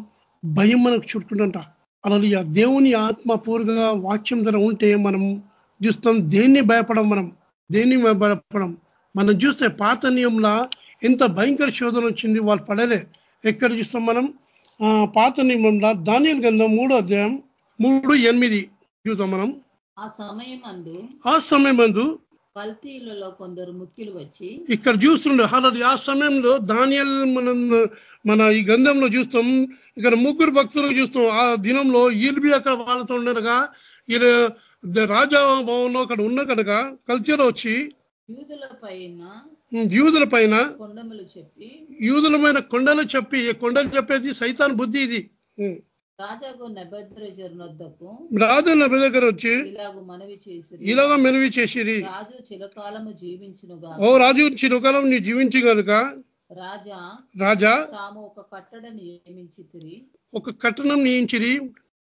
S3: భయం మనకు చుట్టుకుంటుంట అలా దేవుని ఆత్మ పూర్తిగా వాక్యం ధర ఉంటే మనం చూస్తాం. దేన్ని భయపడం మనం? దేన్ని భయపడం మనం చూస్తే పాత నియంలా ఎంత భయంకర శోధన వచ్చింది వాళ్ళు పడలే. ఎక్కడ చూస్తాం మనం? ఆ, పాత నియమంలో ధాన్యాల గ్రంథం మూడో అధ్యాయం మూడు ఎనిమిది చూద్దాం మనం.
S4: ఆ సమయం అందు
S3: ఆ సమయం మందు
S4: కల్తీలలో కొందరు ముఖ్యులు వచ్చి
S3: ఇక్కడ చూస్తుండే. అలాది ఆ సమయంలో ధాన్యాలు మనం మన ఈ గంధంలో చూస్తాం. ఇక్కడ ముగ్గురు భక్తులు చూస్తాం. ఆ దినంలో ఈల్బి అక్కడ వాళ్ళతో ఉండగా ఈయన రాజా భవన్లో అక్కడ ఉన్న కనుక కల్చర్ వచ్చి
S4: యూదుల పైన
S3: యూదుల పైన
S4: కొండములు చెప్పి
S3: యూదులమైన కొండలు చెప్పి కొండలు చెప్పేది సైతాన్ బుద్ధి ఇది.
S4: రాజాకు
S3: రాజు నబి దగ్గర వచ్చి
S4: ఇలాగు మనవి చేసి
S3: ఇలాగ మెనువి చేసిరి.
S4: రాజు చిరకాలము జీవించునుగా
S3: ఓ రాజు చిరుకాలం నీ జీవించి కనుక
S4: రాజా
S3: రాజా
S4: తాము ఒక కట్టడ నియమించి
S3: ఒక కట్టణం నియించిరి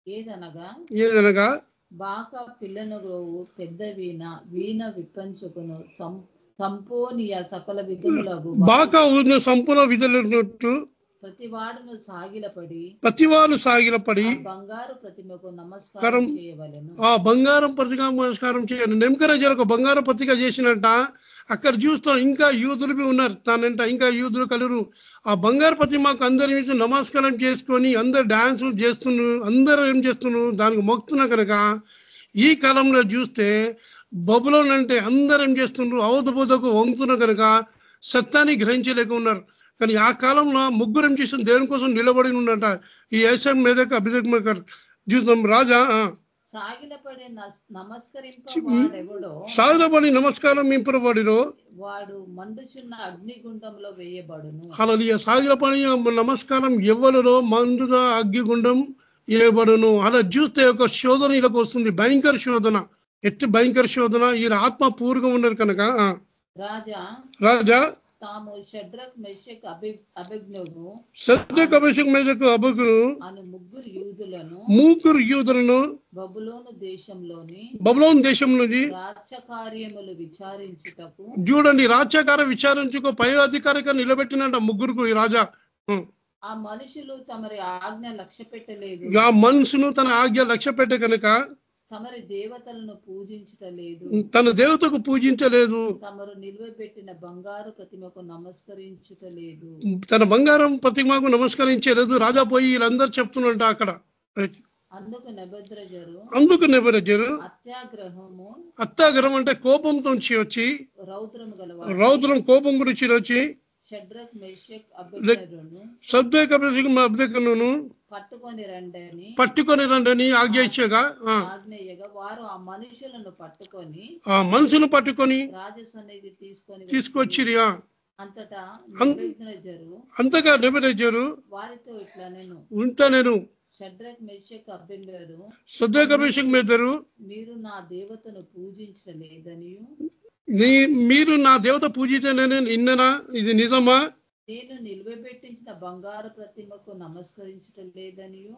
S4: ఏదనగా
S3: ఏదనగా
S4: బాగా పిల్లను పెద్ద వీణ వీణ విప్పంచుకును సం- సంపోనియ సకల
S3: బాగా ఊరిన సంపూర్ణ విధులున్నట్టు
S4: ప్రతి వాడును సాగిలపడి
S3: ప్రతివారు సాగిలపడి
S4: ఆ బంగారు ప్రతిమకు
S3: కరం-
S4: నమస్కారం చేయవలెను.
S3: ఆ బంగారం పత్రిక నమస్కారం చేయండి. నెమ్మకరాజు ఒక బంగారం పత్రిక చేసినట్ట అక్కడ చూస్తాం ఇంకా యూదులు బి ఉన్నారు. తానంట ఇంకా యూదులు కలురు. ఆ బంగారు ప్రతిమకు అందరి మీద నమస్కారం చేసుకొని అందరు డాన్సులు చేస్తున్నారు అందరూ ఏం చేస్తున్నారు? దానికి మొక్కుతున్నా కనుక ఈ కాలంలో చూస్తే బబులోన్ అంటే అందరూ ఏం చేస్తున్నారు? అవధబోధకు వంగుతున్న కనుక సత్యాన్ని గ్రహించలేక ఉన్నారు కానీ ఆ కాలంలో ముగ్గురు ఏం చేసిన దేవుని కోసం నిలబడి ఉన్నట ఈ ఏషం మీద అభిజగ్మకర్ చూద్దాం రాజా
S4: సాగిలపడి నస్- నమస్కరింప వాడెవడో
S3: సాధనపడి నమస్కారం ఇంపరబడిరో
S4: వాడు మండుచున్న అగ్నిగుండంలో వేయబడును.
S3: అలా సాగిలపడి నమస్కారం ఎవ్వరిలో మందుగా అగ్గిగుండం ఇవ్వబడును అలా చూస్తే ఒక శోధన ఇలాగ వస్తుంది. భయంకర శోధన. ఎట్టి భయంకర శోధన? ఈయన ఆత్మ పూర్గా ఉన్నారు కనుక
S4: రాజా
S3: రాజా
S4: తాము షడ్రక్ మెషక్ అభి అభిజ్ఞను
S3: సత్య అభిషేక్
S4: అను ముగ్గురు యూదులను
S3: మూకురు యూదులను
S4: బబులోను దేశంలోని
S3: బబులోన్ దేశం నుంచి
S4: రాచకార్యములు విచారించుటకు
S3: చూడండి రాజ్యాకార విచారించుకో పై అధికారిగా నిలబెట్టినట ముగ్గురుకు ఈ రాజా.
S4: ఆ మనుషులు తమరి ఆజ్ఞ లక్ష్య పెట్టలేదు
S3: ఆ మనసును తన ఆజ్ఞ లక్ష్య పెట్టే కనుక
S4: తమరి దేవతలను పూజించుటలేదు.
S3: తన దేవతకు పూజించలేదు.
S4: తమరు నిలువబెట్టిన బంగారు ప్రతిమకు నమస్కరించుటలేదు.
S3: తన బంగారం ప్రతిమకు నమస్కరించలేదు. రాజా పోయి వీళ్ళందరూ చెప్తున్నట్ట అక్కడ.
S4: అందుకు నెబద్రజరు
S3: అందుకు నెబరజరు
S4: అత్యాగ్రహము
S3: అత్తాగరం అంటే కోపంతో వచ్చి
S4: రౌద్రము గలవారు.
S3: రౌద్రం కోపం గురించి వచ్చి
S4: షడ్రక్ పట్టుకొని రండని
S3: పట్టుకొని రండని ఆజ్ఞ ఇచ్చగా
S4: వారు ఆ మనుషులను పట్టుకొని
S3: ఆ మనసును పట్టుకొని
S4: రాజసన్నిధి తీసుకొని
S3: తీసుకొచ్చిరి ఆ.
S4: అంతటా
S3: అంతగా నెబరజరు
S4: వారితో ఇట్లా నేను
S3: ఇంత నేను
S4: షడ్రక్ మెషక్
S3: సద్వేకభిషేకం మీదరు
S4: మీరు నా దేవతను పూజించలేదనియు?
S3: నీ మీరు నా దేవత పూజించనని నిన్ననా ఇది నిజమా?
S4: నేను నిలువబెట్టించిన బంగారు ప్రతిమకు నమస్కరించటం లేదనియు?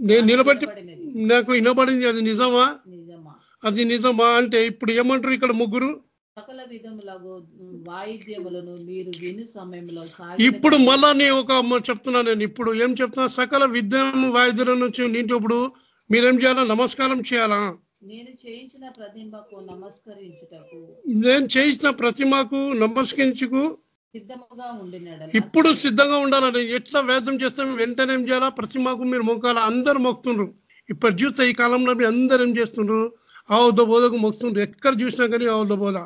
S3: నేను నిలబెట్టి నాకు వినబడింది అది నిజమా?
S4: నిజమా.
S3: అది నిజమా అంటే ఇప్పుడు ఏమంటారు ఇక్కడ ముగ్గురు?
S4: సకల విధములగు వాయిద్యములను మీరు విను సమయంలో
S3: ఇప్పుడు మళ్ళా నేను ఒక చెప్తున్నా నేను. ఇప్పుడు ఏం చెప్తున్నా? సకల విద్య వాయిద్యుల నుంచి నింటప్పుడు మీరేం చేయాలా? నమస్కారం చేయాలా?
S4: నేను చేయించిన ప్రతిమకు నమస్కరించుటకు
S3: నేను చేయించిన ప్రతిమకు నమస్కరించుకు
S4: సిద్ధముగా
S3: ఇప్పుడు సిద్ధంగా ఉండాలని ఎట్లా వేదం చేస్తాం వెంటనే ఏం చేయాలా? ప్రతిమకు మీరు మొక్కాల? అందరు మొక్కుతుండ్రు ఇప్పుడు చూస్తే ఈ కాలంలో మీరు అందరు ఏం చేస్తుండ్రు? ఆవుద బోధకు మొక్కుతుండ్రు ఎక్కడ చూసినా కానీ ఆవుద బోధ.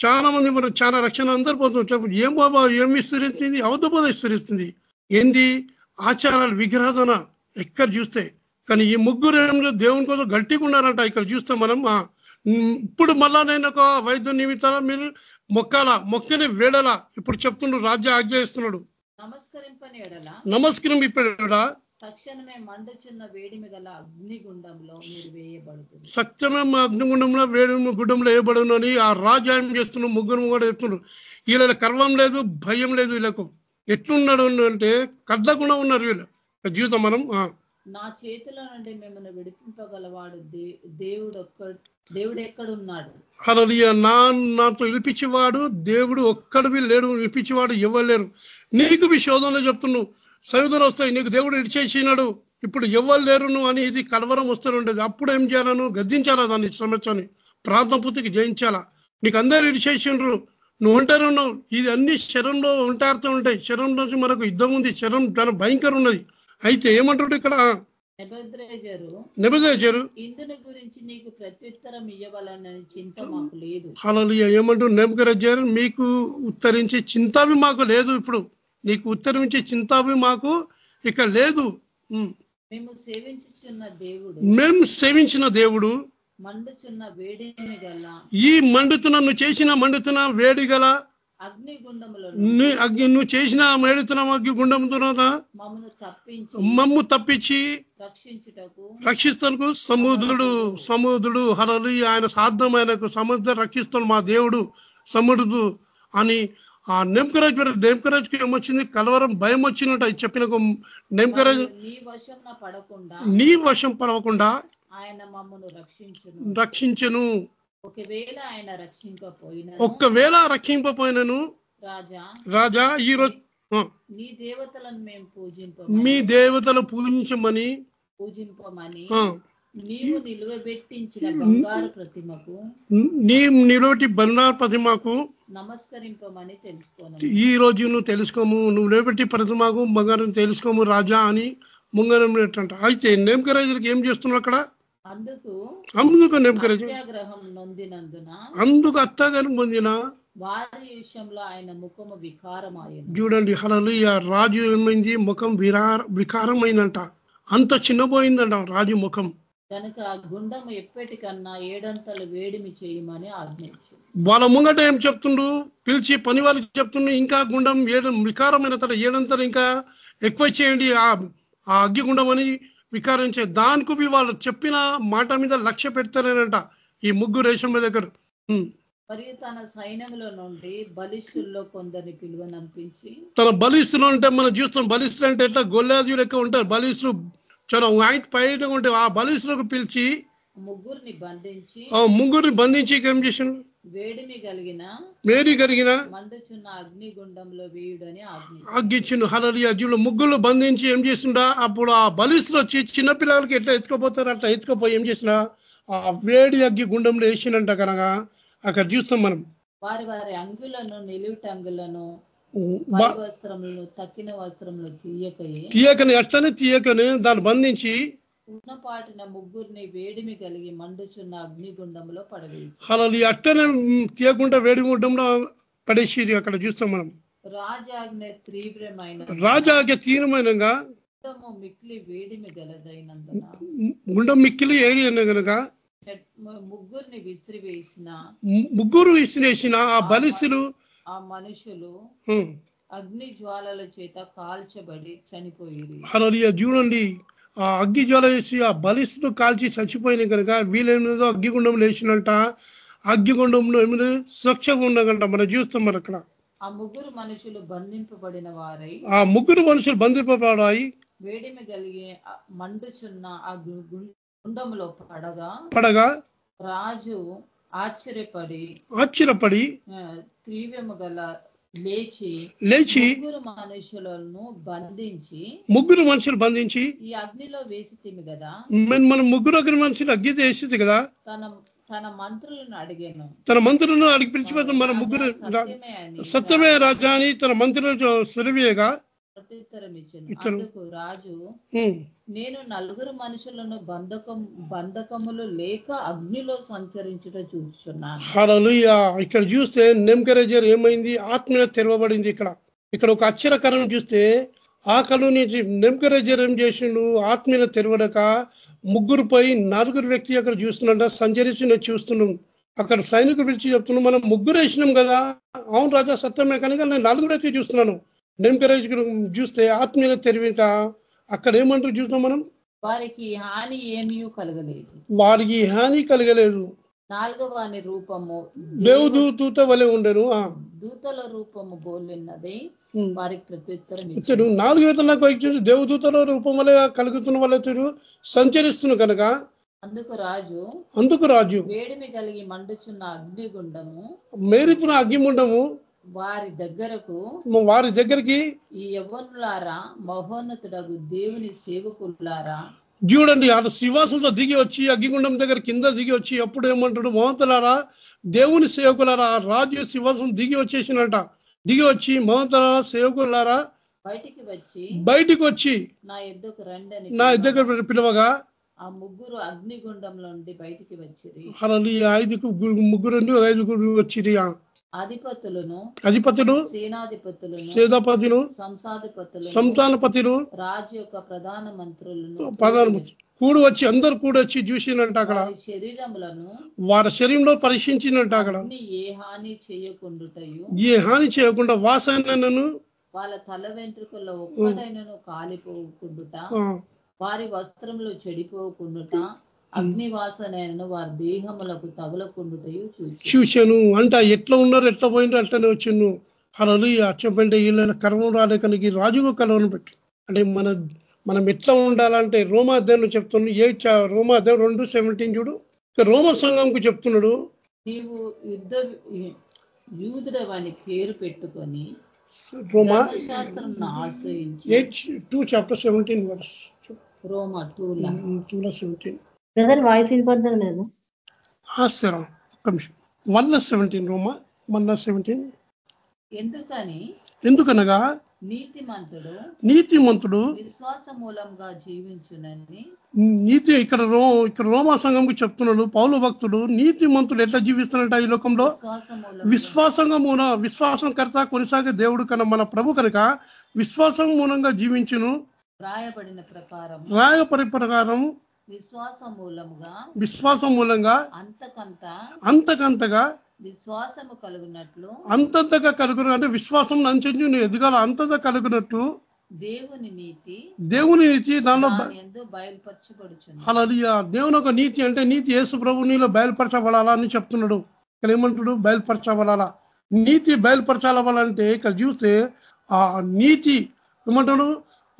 S3: చాలా మంది మనం చాలా రక్షణ అందరు పోతుంటారు ఏం బాబా? ఏం విస్తరిస్తుంది? అవధ బోధ విస్తరిస్తుంది. ఏంది? ఆచారాలు విగ్రహదన ఎక్కడ చూస్తే కానీ ఈ ముగ్గురు దేవుని కోసం గట్టిగా ఉన్నారంట. ఇక్కడ చూస్తే మనం ఇప్పుడు మళ్ళా నేను ఒక వైద్య నిమిత్తాల మీరు మొక్కాల మొక్కని వేడల ఇప్పుడు చెప్తుండ్రు రాజ్య ఆజ్ఞ ఇస్తున్నాడు నమస్కారం ఇప్పుడు
S4: తక్షణమే మండుచున్న వేడిమి గల అగ్నిగుండంలో మీరు వేయబడుతుంది
S3: సత్యమే మా అగ్నిగుండంలో వేడి గుండంలో వేయబడును అని ఆ రాజు ఏం చేస్తున్నాడు ముగ్గురు కూడా చెప్తున్నాడు వీళ్ళ కర్వం లేదు భయం లేదు వీళ్ళకు. ఎట్లున్నాడు అంటే కద్దకుండా ఉన్నారు వీళ్ళు. జీవితం మనం
S4: నా చేతుల నుండి మిమ్మల్ని విడిపింపగలవాడు దే- దేవుడు ఒక్క దేవుడు ఎక్కడున్నాడు
S3: హల్లెలూయా. నా నాతో విడిపించేవాడు దేవుడు ఒక్కడివి లేడు విడిపించేవాడు ఎవరు లేరు. నీకు మీ శోధనలో చెప్తున్నావు సవిధులు వస్తాయి నీకు దేవుడు ఇడిచేసినాడు ఇప్పుడు ఇవ్వలేరు లేరు నువ్వు అని ఇది కలవరం వస్తూనే ఉండేది. అప్పుడు ఏం చేయాలను? నువ్వు గద్దించాలా దాన్ని సమస్యని ప్రార్థన పూర్తికి జయించాలా? నీకు అందరూ ఇడిచేసిండ్రు నువ్వు ఒంటరి ఉన్నావు. ఇది అన్ని శరంలో ఉంటారుతూ ఉంటాయి. శరం నుంచి మనకు యుద్ధం ఉంది. శరం చాలా భయంకరం ఉన్నది అయితే ఏమంటాడు ఇక్కడ? నిబదేశారు
S4: ఇందుని గురించి నీకు ప్రత్యుత్తరం చింత మాకు లేదు.
S3: హల్లెలూయా. ఏమంటూ నెబుకరజ్జారు మీకు ఉత్తరించే చింతావి మాకు లేదు ఇప్పుడు. నీకు ఉత్తరించే చింతావి మాకు ఇక లేదు.
S4: మేము సేవించుచున్న దేవుడు
S3: మేము సేవించిన దేవుడు
S4: మండుచున్న వేడిని గల
S3: ఈ మండుతున్న నువ్వు చేసిన మండుతున్న వేడి గల అగ్ని నువ్వు చేసిన మేడుతున్న అగ్గి గుండంతో
S4: మమ్మను తప్పించి
S3: మమ్ము తప్పించి రక్షిస్తానికి సముద్రుడు సముద్రుడు హలలు ఆయన సాధ్యమైనకు సముద్రం రక్షిస్తాడు మా దేవుడు సముద్రుడు అని ఆ నెంకరాజ్ నెంకరాజ్కి ఏమొచ్చింది? కలవరం భయం వచ్చినట్టు అది చెప్పిన నెంకరాజ్
S4: మరియు నీ వశం పడకుండా
S3: నీ వశం పడవకుండా
S4: ఆయన మమ్మను రక్షించును.
S3: రక్షించను.
S4: ఒకవేళ ఆయన రక్షింపపోయిన
S3: ఒక్కవేళ రక్షింపపోయినను
S4: రాజా
S3: రాజా ఈ రోజు
S4: నీ దేవతలను మేము పూజింప
S3: మీ దేవతలు పూజించమని
S4: పూజింపమని నీవు నిలువబెట్టించిన బంగారు ప్రతిమకు
S3: నీ నిలవటి బంగారు ప్రతిమకు
S4: నమస్కరింపమని తెలుసుకోను
S3: ఈ రోజు నువ్వు తెలుసుకోము నువ్వు నిలబెట్టి ప్రతిమకు బంగారం తెలుసుకోము రాజా అని ముంగరం అయితే నెంకరాజులకి ఏం చేస్తున్నావు అక్కడ?
S4: అందుకు
S3: అందుకు
S4: నొందినందున
S3: అందుకు అత్తగారు పొందిన
S4: వారి విషయంలో ఆయన ముఖము వికారమాయను.
S3: చూడండి హలలు రాజు ఏమైంది? ముఖం వికారమైందంట. అంత చిన్నపోయిందంట రాజు ముఖం.
S4: కనుక ఆ గుండము ఎప్పటికన్నా ఏడంతలు వేడిమి చేయమని ఆజ్ఞించు.
S3: వాళ్ళ ముంగట ఏం చెప్తుండు? పిలిచి పని వాళ్ళకి చెప్తుండు ఇంకా గుండం ఏడు వికారమైన తర ఏడంతలు ఇంకా ఎక్కువ చేయండి. ఆ ఆ అగ్గి గుండం అని వికారించే దానికి వాళ్ళు చెప్పిన మాట మీద లక్ష్య పెడతారేనంట ఈ ముగ్గురు రేషం దగ్గర.
S4: మరియు తన సైన్యములో నుండి బలిష్ఠుల్లో కొందరిని పిలువనంపించి
S3: తన బలిస్తులు అంటే మనం చూస్తాం బలిస్తులు అంటే ఎట్లా? గొల్లాది లెక్క ఉంటారు. బలిస్తులు చాలా వైట్ పైన ఉంటే ఆ బలిస్తులకు పిలిచి
S4: ముగ్గురిని బంధించి
S3: ముగ్గురిని బంధించి ఏం చేసిండు?
S4: వేడిమి కలిగిన
S3: మేరీ కలిగిన
S4: మండుచున్న అగ్నిగుండంలో వేయుడని ఆజ్ఞ.
S3: అగ్గిచ్చిండు హలలి అజ్జులు ముగ్గురు బంధించి ఏం చేసిండా అప్పుడు ఆ బలిస్తులు వచ్చి చిన్న పిల్లలకి ఎట్లా ఎత్తుకోపోతారు? అట్లా ఎత్తుకోపోయి ఏం చేసిన ఆ వేడి అగ్గి గుండంలో వేసిండంట కనుక అక్కడ చూస్తాం మనం.
S4: వారి వారి అంగులను నిలువుటంగులను
S3: బ-
S4: పై వస్త్రములను తక్కిన వస్త్రములు తీయకయే.
S3: తీయకని అట్లనే తీయకని దాన్ని బంధించి
S4: ఉన్నపాటిన ముగ్గురిని వేడిమి కలిగి మండుచున్న అగ్నిగుండంలో పడవేసి.
S3: హలలి అట్టనే తీయకుండా వేడి గుండంలో పడేసి అక్కడ చూస్తాం మనం.
S4: రాజాజ్ఞ తీవ్రమైన
S3: తీర్మానంగా
S4: గుండము మిక్కిలి వేడిమి గలదైనందున
S3: గుండం మిక్కిలి ఏడి అన్న కనుక
S4: ముగ్గురిని విసిరివేసిన
S3: ముగ్గురు విసిరేసిన ఆ బలిస్తులు
S4: ఆ మనుషులు అగ్ని జ్వాలల చేత కాల్చబడి చనిపోయిరి.
S3: హల్లెలూయా. చూడండి. ఆ అగ్గి జ్వాల వేసి ఆ బలిస్తులు కాల్చి చచ్చిపోయిన కనుక వీళ్ళేమిదో అగ్గిగుండం లేచినంట. అగ్గిగుండంలో ఏమిది స్వచ్ఛంగా ఉండగంట మనం చూస్తాం మరి అక్కడ.
S4: ఆ ముగ్గురు మనుషులు బంధింపబడిన వారై
S3: ఆ ముగ్గురు మనుషులు బంధింపబడాయి.
S4: వేడిమి కలిగి మండుచున్న ఆ గు- గు- గుండములో పడగా
S3: పడగా
S4: రాజు ఆశ్చర్యపడి
S3: ఆశ్చర్యపడి
S4: తీవ్రము గల లేచి
S3: లేచి
S4: ముగ్గురు మనుషులను బంధించి
S3: ముగ్గురు మనుషులు బంధించి
S4: ఈ అగ్నిలో వేసి తిమి కదా?
S3: మన మన ముగ్గురు అగ్ని మనుషులు అగ్గి వేసింది కదా?
S4: తన తన మంత్రులను అడిగాను.
S3: తన మంత్రులను అడిగి పిలిచిపోతాం మన ముగ్గురు
S4: సత్యమే
S3: రాజా అని తన మంత్రులను సెలవేయగా
S4: ప్రత్యుత్తరం ఇచ్చాను. రాజు. నేను నలుగురు మనుషులను బంధకం బంధకములు లేక అగ్నిలో సంచరించుట చూస్తున్నాను.
S3: ఇక్కడ చూస్తే నెమ్కరేజర్ ఏమైంది? ఆత్మీయ తెరవబడింది ఇక్కడ. ఇక్కడ ఒక అక్షరకరం చూస్తే ఆ కలు నుంచి నెమ్కరేజర్ ఏం చేసిండు? ఆత్మీయ తెరవడక ముగ్గురుపై నలుగురు వ్యక్తి అక్కడ చూస్తున్నట సంచరించి నేను చూస్తున్నాం అక్కడ సైనికులు పిలిచి చెప్తున్నాం మనం ముగ్గురు వేసినాం కదా. అవును రాజా సత్యమే కనుక నేను నలుగురు అయితే చూస్తున్నాను. నెమ్కరేజ్ చూస్తే ఆత్మీయ తెరివిక అక్కడ ఏమంటారు చూస్తాం మనం?
S4: వారికి హాని ఏమీ కలగలేదు.
S3: వారికి హాని కలగలేదు.
S4: నాలుగవ రూపము
S3: దేవదూత వలె ఉండను. ఆ.
S4: దూతల రూపము బోలిన్నది. వారికి ప్రత్యుత్తరం
S3: ఇతడు
S4: ఇచ్చాను
S3: నాలుగు వేతలకు వచ్చి దేవదూతల రూపం వల్ల కలుగుతున్న వాళ్ళ సంచరిస్తున్న కనుక.
S4: అందుకు రాజు
S3: అందుకు రాజు.
S4: వేడిమి కలిగి మండుచున్న అగ్నిగుండము
S3: మేరుతున్న అగ్గిముండము
S4: వారి దగ్గరకు
S3: వారి దగ్గరికి
S4: ఈ యవ్వనులారా మహోన్నతుడగు దేవుని సేవకులారా.
S3: చూడండి ఆ శివాసంతో దిగి వచ్చి అగ్గిగుండం దగ్గర కింద దిగి వచ్చి అప్పుడు ఏమంటాడు మహంతలారా దేవుని సేవకులారా రాజు శివాసం దిగి వచ్చేసినట. దిగి వచ్చి మహంతలారా సేవకులారా
S4: బయటికి వచ్చి
S3: బయటికి వచ్చి
S4: నా ఎద్దుకు రండి
S3: నా దగ్గర పిలవగా
S4: ఆ ముగ్గురు అగ్నిగుండంలో నుండి బయటికి వచ్చిరి.
S3: అలా ఐదుకు ముగ్గురు ఐదుగురు వచ్చిరి. ఆ
S4: అధిపతులను
S3: అధిపతులు
S4: సేనాధిపతులను
S3: సేదాపతులు
S4: సంసాధిపతులను
S3: సంతానపతులు
S4: రాజు యొక్క ప్రధాన మంత్రులను
S3: ప్రధాన కూడి వచ్చి అందరు కూడి వచ్చి చూసినట్టు అక్కడ.
S4: శరీరములను
S3: వారి శరీరంలో పరీక్షించినట్టు అక్కడ.
S4: ఏ హాని చేయకుండుటయు.
S3: ఏ హాని చేయకుండా వాసనను
S4: వాళ్ళ తల వెంట్రుకల్లో ఒక్కటైనను కాలిపోకుండుట. వారి వస్త్రములు చెడిపోకుండుట. అగ్ని వాసనను వారి దేహములకు తగులకుండుటయు
S3: చూశాను అంటే ఎట్లా ఉన్నారు ఎట్లా పోయిందో అట్లనే వచ్చిండు అలా చెప్పంటే వీళ్ళ కర్మం రాలేకనికి రాజుకు కలవను పెట్టి. అంటే మన మనం ఎట్లా ఉండాలంటే రోమాధ్యాయులు చెప్తున్నాడు ఏ రోమాధ్యాయం రెండు సెవెంటీన్ చూడు. రోమ సంఘంకు చెప్తున్నాడు.
S4: నీవు యుద్ధ యూదుడవని పేరు పెట్టుకొని
S3: రోమా
S4: ఆశ్రయించి.
S3: Two chapter seventeen verse.
S4: రోమ టూల.
S3: Two seventeen.
S2: బ్రదర్ వాయిస్ వినపడతాం లేదు
S3: ఆశ్చర్యం ఒక్క నిమిషం. వన్ సెవెంటీన్ రోమా? One seventeen?
S4: ఎందుకని?
S3: ఎందుకనగా?
S4: నీతిమంతుడు.
S3: నీతిమంతుడు
S4: విశ్వాస మూలంగా జీవించునని.
S3: నీతి ఇక్కడ రో ఇక్కడ రోమా సంఘంకి చెప్తున్నాడు పౌలు భక్తుడు నీతిమంతుడు ఎట్లా జీవిస్తున్నట్ట ఈ లోకంలో? విశ్వాసంగా మూల విశ్వాసం కర్త కొనసాగే దేవుడు కన మన ప్రభు కనుక విశ్వాసం మూలంగా జీవించును.
S4: రాయబడిన ప్రకారం.
S3: రాయపరి ప్రకారం
S4: విశ్వాస మూలముగా
S3: విశ్వాసం మూలంగా
S4: అంతకంత
S3: అంతకంతగా
S4: విశ్వాసము కలుగునట్లు
S3: అంతంతగా కలుగును. అంటే విశ్వాసం నంచెంచు నువ్వు ఎదగాల అంతగా కలుగునట్టు
S4: దేవుని నీతి
S3: దేవుని నీతి దానిలో బ-
S4: దాని ఎందు బయలుపరచబడుచుంది
S3: హల్లెలూయా దేవుని ఒక నీతి అంటే నీతి యేసు ప్రభు నీలో బయలుపరచబడాలా అని చెప్తున్నాడు. ఇక్కడ ఏమంటాడు బయలుపరచబడాలా. నీతి బయలుపరచాలంటే ఇక్కడ చూస్తే ఆ నీతి ఏమంటాడు?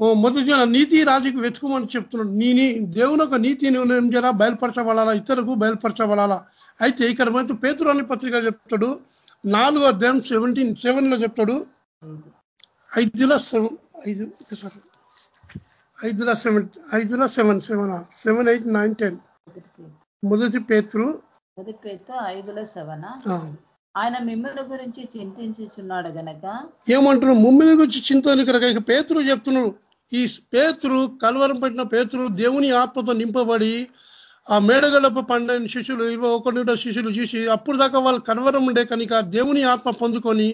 S3: మొదటి నీతి రాజుకు వెతుకోమని చెప్తున్నాడు. నీ దేవుని ఒక నీతి ఏం చేయాలా బయలుపరచబడాలా? ఇతరులకు బయలుపరచబడాలా? అయితే ఇక్కడ మనకు పేతురు అనే పత్రిక చెప్తాడు. నాలుగో అధ్యాయం సెవెంటీన్ సెవెన్లో చెప్తాడు. ఐదుల సెవెన్ ఐదు సారీ ఐదుల seven ఐదుల seven seven seven eight nine ten
S4: మొదటి పేతు-
S3: మొదటి పేతురు.
S4: మొదటి పేతు ఐదులో సెవెన ఆయన మిమ్మల్ని గురించి చింతించుచున్నాడు గనక?
S3: ఏమంటున్నాడు? ముమ్మిది గురించి చింతని కనుక ఇక పేతురు చెప్తున్నాడు. ఈ పేతురు కలవరం పట్టిన పేతురు దేవుని ఆత్మతో నింపబడి ఆ మేడగలపు పండని శిష్యులు ఇరవై ఒకటి శిష్యులు చూసి అప్పుడు దాకా వాళ్ళు కనవరం ఉండే కనుక దేవుని ఆత్మ పొందుకొని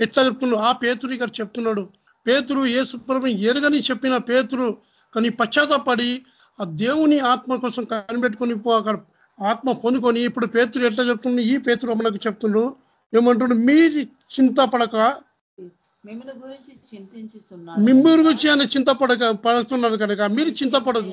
S3: ఎట్లా చెప్తున్నాడు? ఆ పేతురు ఇక్కడ చెప్తున్నాడు. పేతురు ఏ సుప్రభు ఎరగని చెప్పిన పేతురు కానీ పశ్చాత్తపడి ఆ దేవుని ఆత్మ కోసం కనిపెట్టుకొని పో- అక్కడ ఆత్మ పొందుకొని ఇప్పుడు పేతురు ఎట్లా చెప్తుంది ఈ పేతురు మనకు చెప్తున్నాడు ఏమంటున్నాడు మీరు చింతపడక.
S4: మిమ్మల్ని గురించి చింతించుచున్నాడు
S3: మిమ్మల్ని గురించి ఆయన చింతపడక పడుతున్నారు కనుక మీరు చింతపడదు.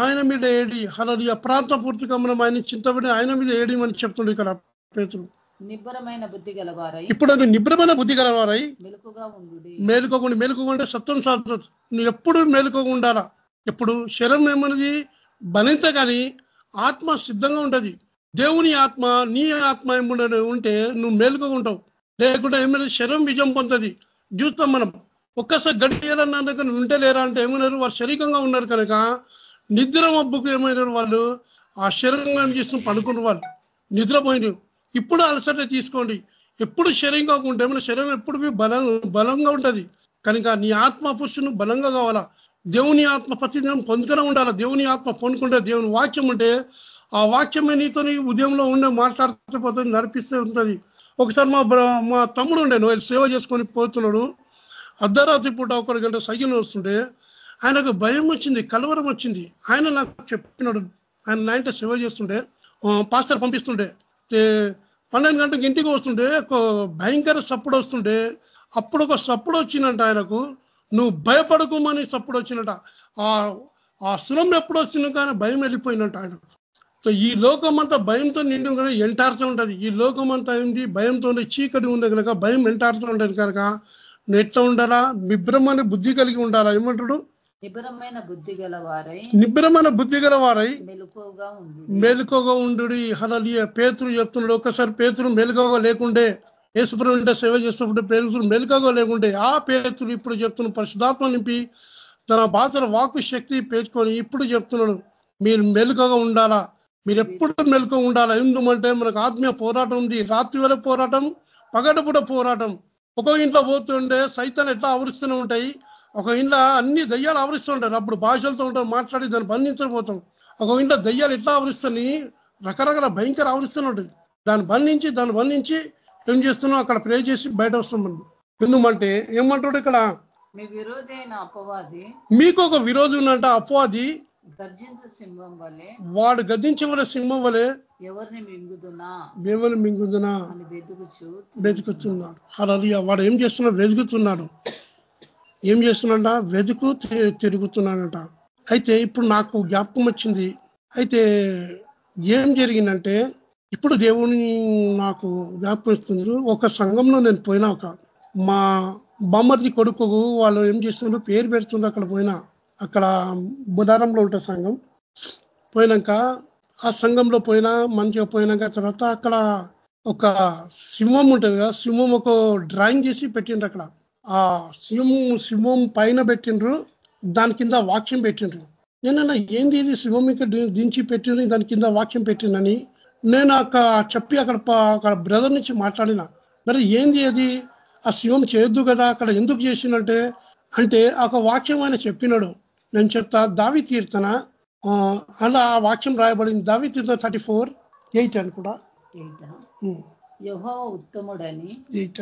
S4: ఆయన మీద
S3: ఏడి హలలి ప్రాంత పూర్తిగా మనం ఆయన చింతపడి ఆయన మీద ఏడి అని చెప్తుండే ఇక్కడ పేతురు
S4: నిబ్బరమైన బుద్ధి గలవారై.
S3: ఇప్పుడు నువ్వు నిబ్రమైన బుద్ధి గలవారై.
S4: మెలకుగా ఉండు
S3: మేలుకోకుండా మేలుకోకుండా సత్యం సాధుతుంది నువ్వు ఎప్పుడు మేలుకోకుండా ఉండాలా? ఎప్పుడు శరీరం ఏమన్నది బలింత కానీ ఆత్మ సిద్ధంగా ఉంటది. దేవుని ఆత్మ నీ ఆత్మ ఏముండ ఉంటే నువ్వు మేలుకోకుంటావు లేకుంటే ఏమైనా శరీరం విజయం పొందుతుంది. చూస్తాం మనం. ఒక్కసారి గడియాలన్నా దగ్గర ఉంటే లేరా అంటే ఏమన్నారు? వారు శరీరంగా ఉన్నారు కనుక నిద్ర మబ్బుకు ఏమైనారు వాళ్ళు? ఆ శరీరంగా ఏం పడుకున్న వాళ్ళు. నిద్రపోయినారు. ఇప్పుడు అలసట తీసుకోండి. ఎప్పుడు శరీరంగా ఉంటే ఏమైనా శరీరం ఎప్పుడు బలం బలంగా ఉంటుంది. కనుక నీ ఆత్మ పురుషును బలంగా కావాలా? దేవుని ఆత్మ ప్రతిదినం పొందుకునే ఉండాలి. దేవుని ఆత్మ పొందుకుంటే దేవుని వాక్యం ఉంటే ఆ వాక్యమే నీతో ఉదయంలో ఉండే మాట్లాడుతూ పోతుంది నడిపిస్తూ ఉంటుంది. ఒకసారి మా మా తమ్ముడు ఉండే నువ్వు సేవ చేసుకొని పోతున్నాడు. అర్ధరాత్రి పూట ఒకటి గంట సైకిల్ వస్తుంటే ఆయనకు భయం వచ్చింది కలవరం వచ్చింది. ఆయన నాకు చెప్పినాడు. ఆయన నాయంట సేవ చేస్తుంటే పాస్టర్ పంపిస్తుంటే పన్నెండు గంటలకు ఇంటికి వస్తుంటే ఒక భయంకర సప్పుడు వస్తుంటే అప్పుడు ఒక సప్పుడు వచ్చిందంట ఆయనకు. నువ్వు భయపడకుమని సప్పుడు వచ్చినట ఆ ఆ సురం ఎప్పుడు వచ్చింది కానీ భయం వెళ్ళిపోయినట్టు ఆయన. సో ఈ లోకం అంతా భయంతో నిండి కనుక ఎంటాడుతూ ఉంటుంది. ఈ లోకం అంతా ఏంది? భయంతో చీకటి ఉంది కనుక భయం ఎంటాడుతూ ఉంటుంది కనుక ఎట్లా ఉండాలా? నిబ్రమైన బుద్ధి కలిగి ఉండాలా? ఏమంటాడు?
S4: నిబరమైన బుద్ధి గల వారై
S3: నిబ్రమైన బుద్ధి గల వారై
S4: మెలుకోగా ఉండు.
S3: మెలుకోగా ఉండు. హలలియ పేతురు చెప్తున్నాడు. ఒక్కసారి పేతురు మెలుకోగా లేకుండే యేసుప్రభు అంటే సేవ చేస్తున్నప్పుడు పేరుతులు మెలుకగా లేకుంటే ఆ పేరుతులు ఇప్పుడు చెప్తున్న పరిశుధాత్మ నింపి తన బాధల వాకు శక్తి పేర్చుకొని ఇప్పుడు చెప్తున్నాడు. మీరు మెలుకగా ఉండాలా? మీరు ఎప్పుడు మెలుక ఉండాలా? ఎందుకంటే మనకు ఆత్మీయ పోరాటం ఉంది. రాత్రి వేళ పోరాటం పగటిపూట పోరాటం. ఒక ఇంట్లో పోతుంటే సైతాలు ఎట్లా ఆవరిస్తూనే ఉంటాయి? ఒక ఇంట్లో అన్ని దయ్యాలు ఆవరిస్తూ ఉంటారు. అప్పుడు భాషలతో ఉంటాం మాట్లాడి దాన్ని బంధించకపోతాం. ఒక ఇంట్లో దయ్యాలు ఎట్లా ఆవరిస్తాయి? రకరకాల భయంకర ఆవరిస్తూనే ఉంటుంది దాన్ని బంధించి దాన్ని బంధించి ఏం చేస్తున్నాం అక్కడ ప్రే చేసి బయట వస్తున్నాం మనం. ఎందుమంటే ఏమంటాడు ఇక్కడ?
S4: మీ విరోధి అయిన అపవాది
S3: మీకు ఒక విరోధి ఉన్నంట అపవాది
S4: గర్జించ సింహం వలె
S3: వాడు గద్దించవల సింహం వలె
S4: ఎవరిని మింగుదునా?
S3: దేవుని మింగుదనా?
S4: అని వెతుకుచు
S3: వెతుకుతున్నాడు అలా వాడు ఏం చేస్తున్నాడు? వెతుకుతున్నాడు ఏం చేస్తున్నాడ వెతుకు తిరుగుతున్నాడంట. అయితే ఇప్పుడు నాకు జ్ఞాపకం వచ్చింది. అయితే ఏం జరిగిందంటే ఇప్పుడు దేవుని నాకు జ్ఞాపకం ఒక సంఘంలో నేను పోయినాక ఒక మా బామ్మర్ది కొడుకు వాళ్ళు ఏం చేస్తున్నారు? పేరు పెడుతుండ్రు అక్కడ పోయినా. అక్కడ బుధారంలో ఉంటే సంఘం. పోయినాక ఆ సంఘంలో పోయినా మంచిగా పోయినాక తర్వాత అక్కడ ఒక సింహం ఉంటుంది కదా సింహం ఒక డ్రాయింగ్ చేసి పెట్టిండ్రు అక్కడ. ఆ సింహం సింహం పైన పెట్టిండ్రు దాని కింద వాక్యం పెట్టిండ్రు. నేనన్నా ఏంది ఇది? సింహం ఇంకా దించి పెట్టిండ్రు దాని కింద వాక్యం పెట్టిండని నేను అక్కడ చెప్పి అక్కడ అక్కడ బ్రదర్ నుంచి మాట్లాడిన. మరి ఏంది అది? ఆ సింహం చేయొద్దు కదా అక్కడ ఎందుకు చేసిందంటే అంటే ఒక వాక్యం ఆయన చెప్పినాడు. నేను చెప్తా దావి తీర్తన ఆ, అలా ఆ వాక్యం రాయబడింది. దావి తీర్తన థర్టీ ఫోర్ ఎయిట్? అనుకుంటా
S4: ఉత్తముడని.
S3: ఎయిట్?